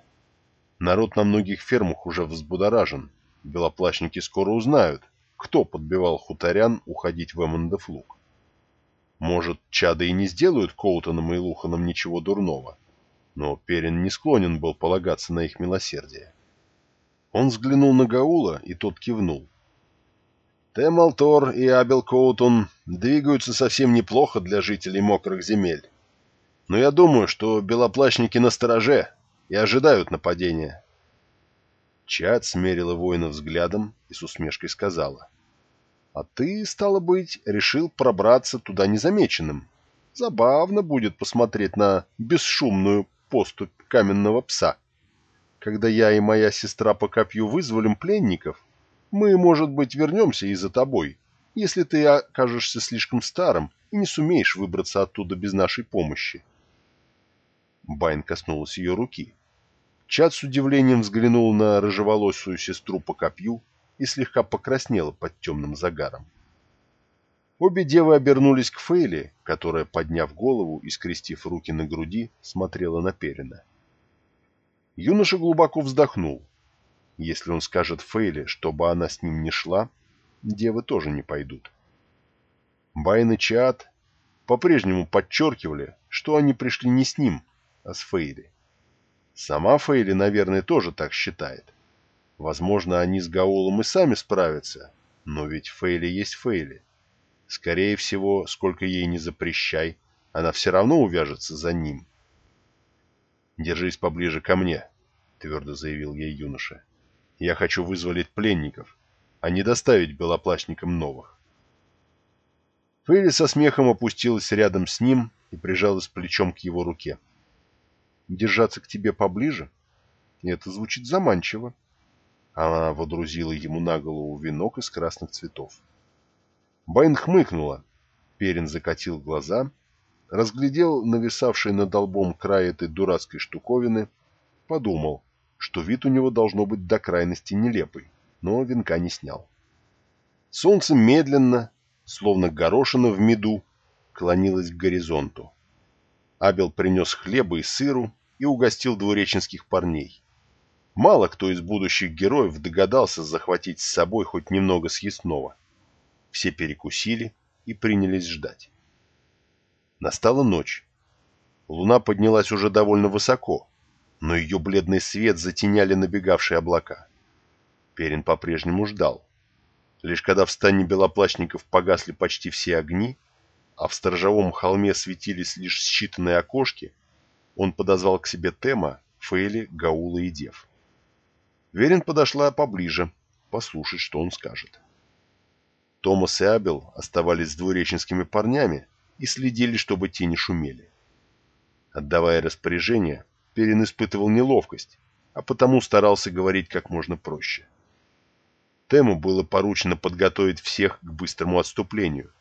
Народ на многих фермах уже взбудоражен. Белоплащники скоро узнают, кто подбивал хуторян уходить в Эммондов луг. Может, чады и не сделают Коутоном и Луханом ничего дурного, но Перин не склонен был полагаться на их милосердие. Он взглянул на Гаула, и тот кивнул. Темалтор и Абел Коутон двигаются совсем неплохо для жителей мокрых земель но я думаю, что белоплащники на стороже и ожидают нападения. Чад смерила воина взглядом и с усмешкой сказала. — А ты, стало быть, решил пробраться туда незамеченным. Забавно будет посмотреть на бесшумную поступь каменного пса. Когда я и моя сестра по копью вызволим пленников, мы, может быть, вернемся и за тобой, если ты окажешься слишком старым и не сумеешь выбраться оттуда без нашей помощи. Байн коснулась ее руки. Чад с удивлением взглянул на рыжеволосую сестру по копью и слегка покраснела под темным загаром. Обе девы обернулись к Фейли, которая, подняв голову и скрестив руки на груди, смотрела на Перина. Юноша глубоко вздохнул. Если он скажет Фейле, чтобы она с ним не шла, девы тоже не пойдут. Байн и Чаат по-прежнему подчеркивали, что они пришли не с ним, с Фейли. Сама Фейли, наверное, тоже так считает. Возможно, они с Гаулом и сами справятся, но ведь Фейли есть Фейли. Скорее всего, сколько ей не запрещай, она все равно увяжется за ним. «Держись поближе ко мне», — твердо заявил ей юноша. «Я хочу вызволить пленников, а не доставить белоплащникам новых». Фейли со смехом опустилась рядом с ним и прижалась плечом к его руке держаться к тебе поближе? Это звучит заманчиво, Она водрузила ему на голову венок из красных цветов. Байн хмыкнула. Перин закатил глаза, разглядел нависавший над долбом край этой дурацкой штуковины, подумал, что вид у него должно быть до крайности нелепый, но венка не снял. Солнце медленно, словно горошина в меду, клонилось к горизонту. Абел принес хлеба и сыру и угостил двуреченских парней. Мало кто из будущих героев догадался захватить с собой хоть немного съестного. Все перекусили и принялись ждать. Настала ночь. Луна поднялась уже довольно высоко, но ее бледный свет затеняли набегавшие облака. Перин по-прежнему ждал. Лишь когда в стане белоплащников погасли почти все огни, а в сторожевом холме светились лишь считанные окошки, он подозвал к себе Тема, Фейли, Гаула и Дев. Верин подошла поближе, послушать, что он скажет. Томас и Абел оставались с двуреченскими парнями и следили, чтобы те не шумели. Отдавая распоряжение, Перин испытывал неловкость, а потому старался говорить как можно проще. Тему было поручено подготовить всех к быстрому отступлению.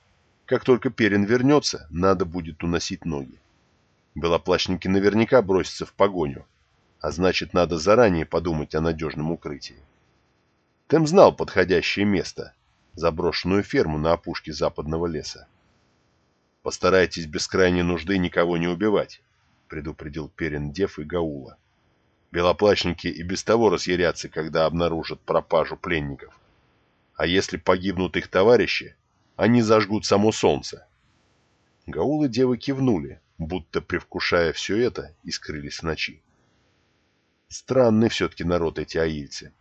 Как только Перин вернется, надо будет уносить ноги. Белоплащники наверняка бросятся в погоню, а значит, надо заранее подумать о надежном укрытии. Тем знал подходящее место, заброшенную ферму на опушке западного леса. «Постарайтесь без крайней нужды никого не убивать», — предупредил Перин Дев и Гаула. «Белоплачники и без того разъярятся, когда обнаружат пропажу пленников. А если погибнут их товарищи, они зажгут само солнце». Гаул и девы кивнули, будто привкушая все это, и скрылись в ночи. Странный все-таки народ эти аильцы.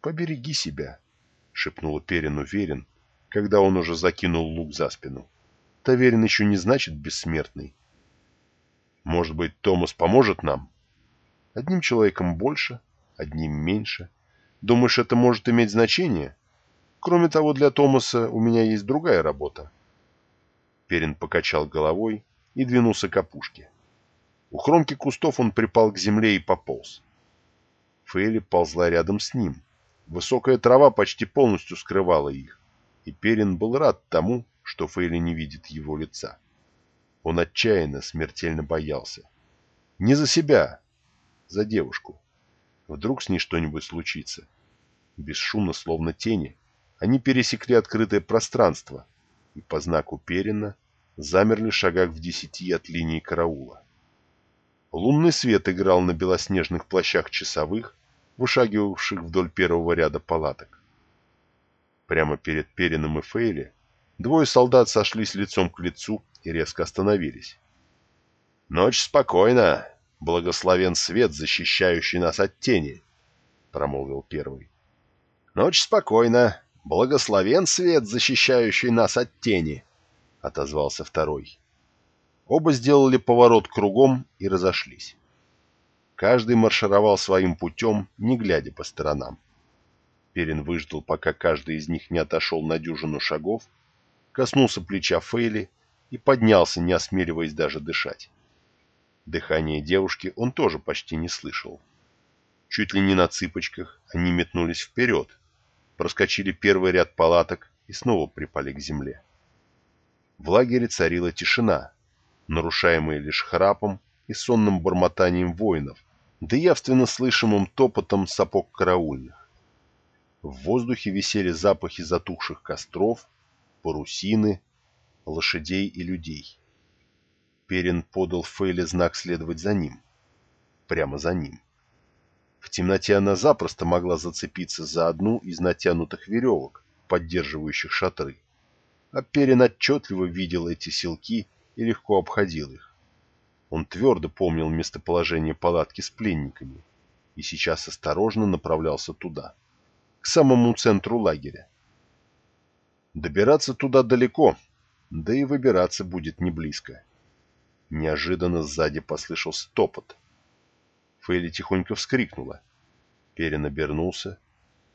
«Побереги себя», — шепнула Перин уверен, когда он уже закинул лук за спину. Таверин еще не значит бессмертный. Может быть, Томас поможет нам? Одним человеком больше, одним меньше. Думаешь, это может иметь значение? Кроме того, для Томаса у меня есть другая работа. Перин покачал головой и двинулся к опушке. У кромки кустов он припал к земле и пополз. Фейли ползла рядом с ним. Высокая трава почти полностью скрывала их, и Перин был рад тому, что Фейли не видит его лица. Он отчаянно, смертельно боялся. Не за себя, за девушку. Вдруг с ней что-нибудь случится. Бесшумно, словно тени, они пересекли открытое пространство и по знаку Перина замерли в шагах в десяти от линии караула. Лунный свет играл на белоснежных плащах часовых, вышагивавших вдоль первого ряда палаток. Прямо перед Перином и Фейли Двое солдат сошлись лицом к лицу и резко остановились. «Ночь спокойна, благословен свет, защищающий нас от тени», — промолвил первый. «Ночь спокойна, благословен свет, защищающий нас от тени», — отозвался второй. Оба сделали поворот кругом и разошлись. Каждый маршировал своим путем, не глядя по сторонам. Перин выждал, пока каждый из них не отошел на дюжину шагов, коснулся плеча Фейли и поднялся, не осмеливаясь даже дышать. Дыхание девушки он тоже почти не слышал. Чуть ли не на цыпочках они метнулись вперед, проскочили первый ряд палаток и снова припали к земле. В лагере царила тишина, нарушаемая лишь храпом и сонным бормотанием воинов, да явственно слышимым топотом сапог караульных. В воздухе висели запахи затухших костров парусины, лошадей и людей. Перин подал Фейле знак следовать за ним. Прямо за ним. В темноте она запросто могла зацепиться за одну из натянутых веревок, поддерживающих шатры. А Перин отчетливо видел эти селки и легко обходил их. Он твердо помнил местоположение палатки с пленниками и сейчас осторожно направлялся туда, к самому центру лагеря. Добираться туда далеко, да и выбираться будет не близко. Неожиданно сзади послышался топот. Фейли тихонько вскрикнула. Перин обернулся,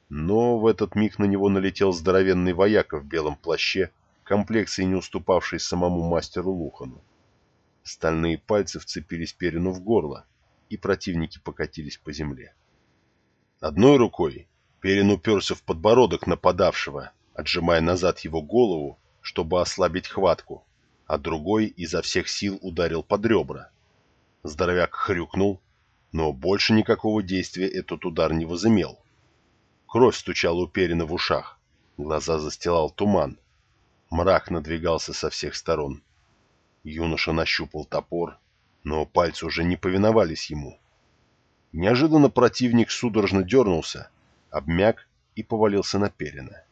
но в этот миг на него налетел здоровенный вояка в белом плаще, комплекции не уступавшей самому мастеру Лухану. Стальные пальцы вцепились Перину в горло, и противники покатились по земле. Одной рукой Перин уперся в подбородок нападавшего, отжимая назад его голову, чтобы ослабить хватку, а другой изо всех сил ударил под ребра. Здоровяк хрюкнул, но больше никакого действия этот удар не возымел. Кровь стучала у Перина в ушах, глаза застилал туман. Мрак надвигался со всех сторон. Юноша нащупал топор, но пальцы уже не повиновались ему. Неожиданно противник судорожно дернулся, обмяк и повалился на Перина.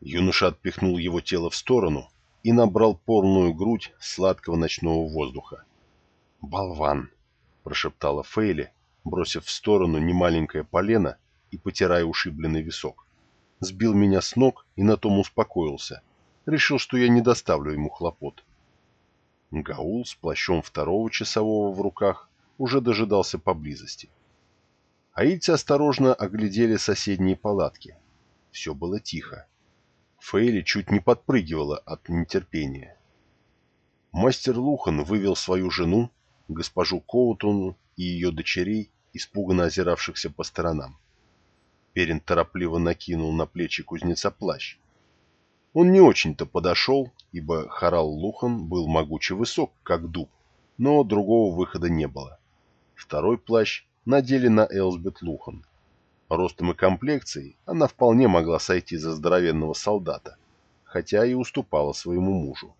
Юноша отпихнул его тело в сторону и набрал полную грудь сладкого ночного воздуха. «Болван!» — прошептала Фейли, бросив в сторону немаленькое полено и потирая ушибленный висок. Сбил меня с ног и на том успокоился. Решил, что я не доставлю ему хлопот. Гаул с плащом второго часового в руках уже дожидался поблизости. Аильцы осторожно оглядели соседние палатки. Все было тихо. Фейли чуть не подпрыгивала от нетерпения. Мастер Лухан вывел свою жену, госпожу Коутону и ее дочерей, испуганно озиравшихся по сторонам. Перин торопливо накинул на плечи кузнеца плащ. Он не очень-то подошел, ибо Харал Лухан был могуче высок, как дуб, но другого выхода не было. Второй плащ надели на Элсбет Лухан. Ростом и комплекцией она вполне могла сойти за здоровенного солдата, хотя и уступала своему мужу.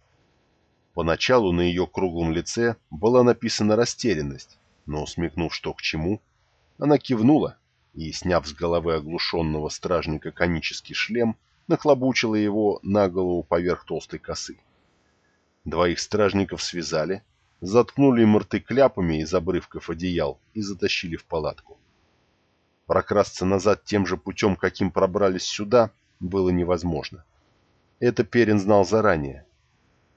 Поначалу на ее круглом лице была написана растерянность, но, смекнув что к чему, она кивнула и, сняв с головы оглушенного стражника конический шлем, нахлобучила его на голову поверх толстой косы. Двоих стражников связали, заткнули им рты кляпами из обрывков одеял и затащили в палатку. Прокрасться назад тем же путем, каким пробрались сюда, было невозможно. Это Перин знал заранее.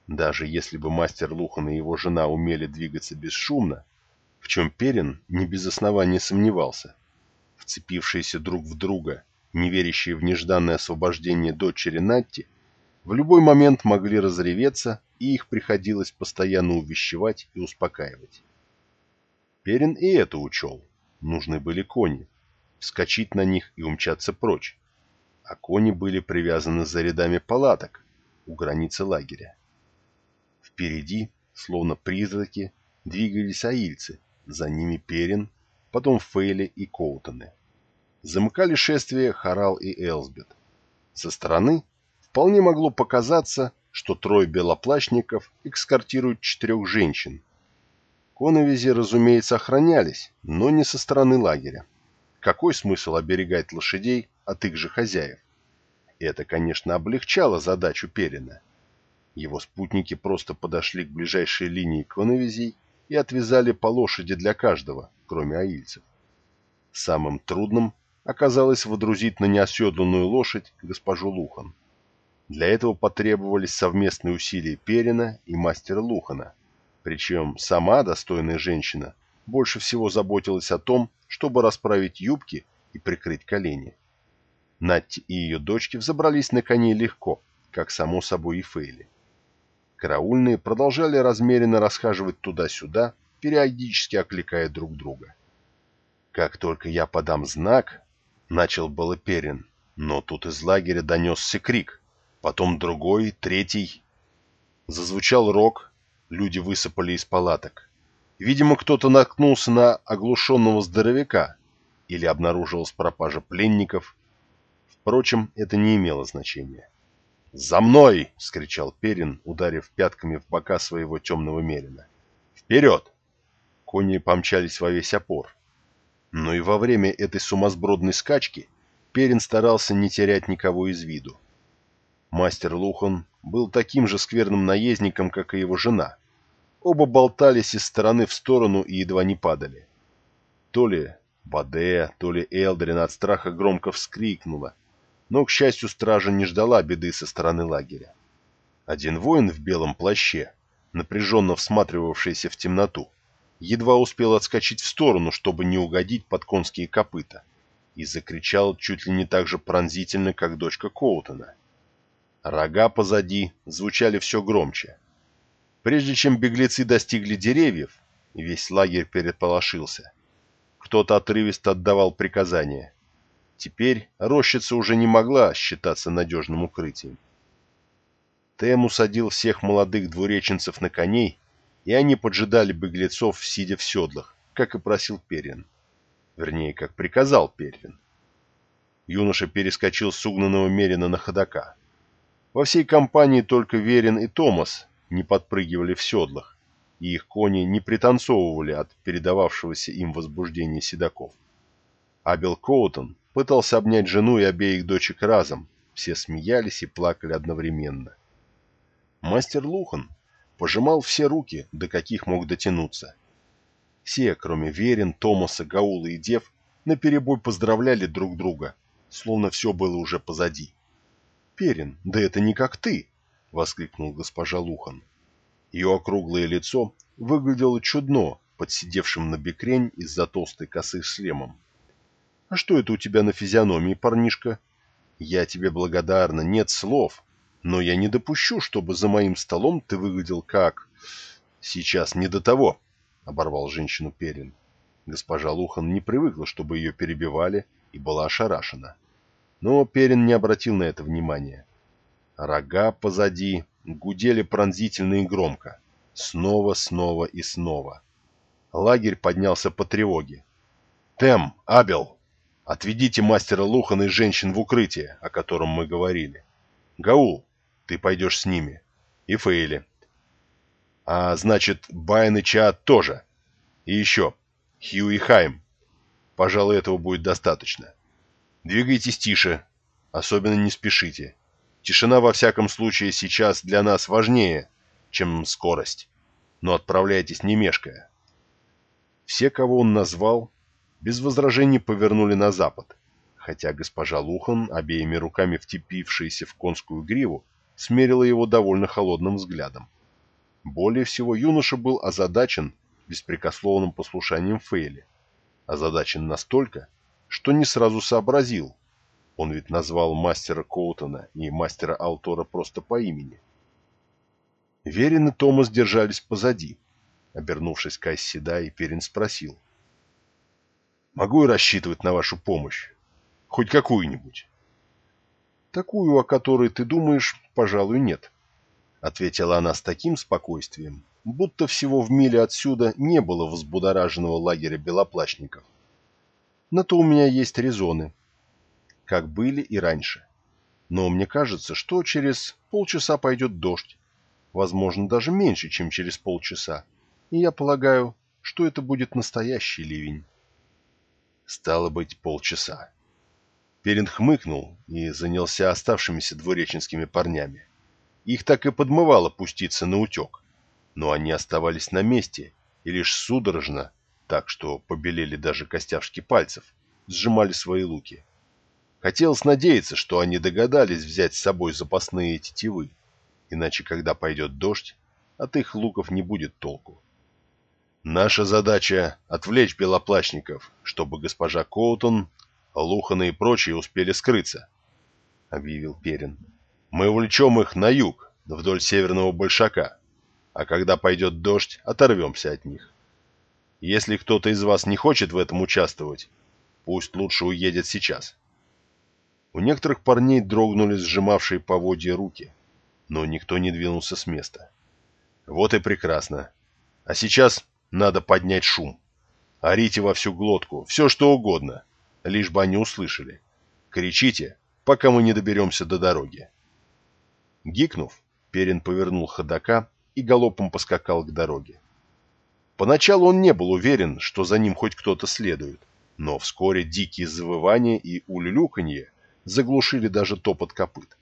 Даже если бы мастер Лухан и его жена умели двигаться бесшумно, в чем Перин не без основания сомневался, вцепившиеся друг в друга, не верящие в нежданное освобождение дочери Натти, в любой момент могли разреветься, и их приходилось постоянно увещевать и успокаивать. Перин и это учел. Нужны были кони вскочить на них и умчаться прочь, а кони были привязаны за рядами палаток у границы лагеря. Впереди, словно призраки, двигались аильцы, за ними Перин, потом Фейли и Коутоны. Замыкали шествие Харал и Элсбет. Со стороны вполне могло показаться, что трое белоплащников экскортируют четырех женщин. Коновизи, разумеется, охранялись, но не со стороны лагеря. Какой смысл оберегать лошадей от их же хозяев? Это, конечно, облегчало задачу Перина. Его спутники просто подошли к ближайшей линии коновизей и отвязали по лошади для каждого, кроме аильцев. Самым трудным оказалось водрузить на неоседланную лошадь госпожу Лухан. Для этого потребовались совместные усилия Перина и мастера Лухана, причем сама достойная женщина больше всего заботилась о том, чтобы расправить юбки и прикрыть колени. Натти и ее дочки взобрались на коней легко, как само собой и Фейли. Караульные продолжали размеренно расхаживать туда-сюда, периодически окликая друг друга. «Как только я подам знак», — начал было Перин, но тут из лагеря донесся крик, потом другой, третий. Зазвучал рог, люди высыпали из палаток. Видимо, кто-то наткнулся на оглушенного здоровяка или обнаружилась пропажа пленников. Впрочем, это не имело значения. «За мной!» — скричал Перин, ударив пятками в бока своего темного мерина. «Вперед!» Кони помчались во весь опор. Но и во время этой сумасбродной скачки Перин старался не терять никого из виду. Мастер Лухан был таким же скверным наездником, как и его жена — Оба болтались из стороны в сторону и едва не падали. То ли Баде, то ли Элдрин от страха громко вскрикнула, но, к счастью, стража не ждала беды со стороны лагеря. Один воин в белом плаще, напряженно всматривавшийся в темноту, едва успел отскочить в сторону, чтобы не угодить под конские копыта, и закричал чуть ли не так же пронзительно, как дочка Коутона. Рога позади звучали все громче. Прежде чем беглецы достигли деревьев, весь лагерь переполошился. кто-то отрывисто отдавал приказания. Теперь рощица уже не могла считаться надежным укрытием. Тем усадил всех молодых двуреченцев на коней, и они поджидали беглецов, сидя в седлах, как и просил Перин. Вернее, как приказал Перин. Юноша перескочил с угнанного Мерина на ходока. Во всей компании только Верин и Томас не подпрыгивали в седлах, и их кони не пританцовывали от передававшегося им возбуждения седаков. Абел Коутон пытался обнять жену и обеих дочек разом, все смеялись и плакали одновременно. Мастер Лухан пожимал все руки, до каких мог дотянуться. Все, кроме Верин, Томаса, Гаула и Дев, наперебой поздравляли друг друга, словно все было уже позади. «Перин, да это не как ты!» — воскликнул госпожа Лухан. Ее округлое лицо выглядело чудно под сидевшим на бекрень из-за толстой косы шлемом. «А что это у тебя на физиономии, парнишка? Я тебе благодарна, нет слов, но я не допущу, чтобы за моим столом ты выглядел как...» «Сейчас не до того», — оборвал женщину Перин. Госпожа Лухан не привыкла, чтобы ее перебивали, и была ошарашена. Но Перин не обратил на это внимания. Рога позади гудели пронзительно и громко. Снова, снова и снова. Лагерь поднялся по тревоге. «Тем, Абел, отведите мастера Лухана и женщин в укрытие, о котором мы говорили. Гаул, ты пойдешь с ними. И Фейли. А значит, Байн и Чаат тоже. И еще, Хью и Хайм. Пожалуй, этого будет достаточно. Двигайтесь тише, особенно не спешите. Тишина во всяком случае сейчас для нас важнее, чем скорость. Но отправляйтесь не мешкая. Все, кого он назвал, без возражений повернули на запад, хотя госпожа Лухан, обеими руками втепившаяся в конскую гриву, смерила его довольно холодным взглядом. Более всего юноша был озадачен беспрекословным послушанием Фейли. Озадачен настолько, что не сразу сообразил. Он ведь назвал мастера Коутона и мастера Алтора просто по имени. Верин и Томас держались позади. Обернувшись к Айседа, и Перин спросил. «Могу я рассчитывать на вашу помощь? Хоть какую-нибудь?» «Такую, о которой ты думаешь, пожалуй, нет», — ответила она с таким спокойствием, будто всего в миле отсюда не было взбудораженного лагеря белоплачников. На то у меня есть резоны. Как были и раньше. Но мне кажется, что через полчаса пойдет дождь. Возможно, даже меньше, чем через полчаса. И я полагаю, что это будет настоящий ливень. Стало быть, полчаса. Перин хмыкнул и занялся оставшимися двуреченскими парнями. Их так и подмывало пуститься на утек. Но они оставались на месте и лишь судорожно так что побелели даже костяшки пальцев, сжимали свои луки. Хотелось надеяться, что они догадались взять с собой запасные тетивы, иначе когда пойдет дождь, от их луков не будет толку. Наша задача — отвлечь белоплащников, чтобы госпожа Коутон, Луханы и прочие успели скрыться, — объявил Перин. Мы увлечем их на юг, вдоль северного большака, а когда пойдет дождь, оторвемся от них. Если кто-то из вас не хочет в этом участвовать, пусть лучше уедет сейчас. У некоторых парней дрогнули сжимавшие поводья руки, но никто не двинулся с места. Вот и прекрасно. А сейчас надо поднять шум. Орите во всю глотку, все что угодно, лишь бы они услышали. Кричите, пока мы не доберемся до дороги. Гикнув, Перин повернул ходока и галопом поскакал к дороге. Поначалу он не был уверен, что за ним хоть кто-то следует, но вскоре дикие завывания и улюлюканье заглушили даже топот копыт.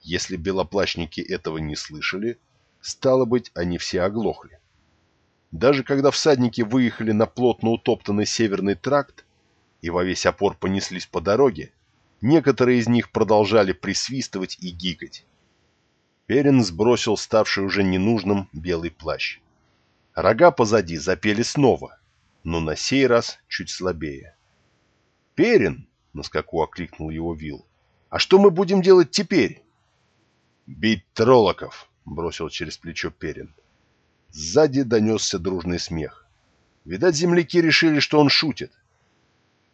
Если белоплащники этого не слышали, стало быть, они все оглохли. Даже когда всадники выехали на плотно утоптанный северный тракт и во весь опор понеслись по дороге, некоторые из них продолжали присвистывать и гикать. Перин сбросил ставший уже ненужным белый плащ. Рога позади запели снова, но на сей раз чуть слабее. «Перин!» — на скаку окликнул его Вил. «А что мы будем делать теперь?» «Бить троллоков!» — бросил через плечо Перин. Сзади донесся дружный смех. Видать, земляки решили, что он шутит,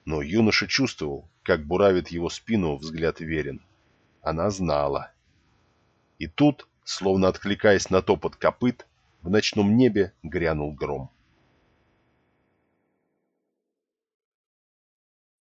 Но юноша чувствовал, как буравит его спину взгляд верен. Она знала. И тут, словно откликаясь на топот копыт, в ночном небе грянул гром.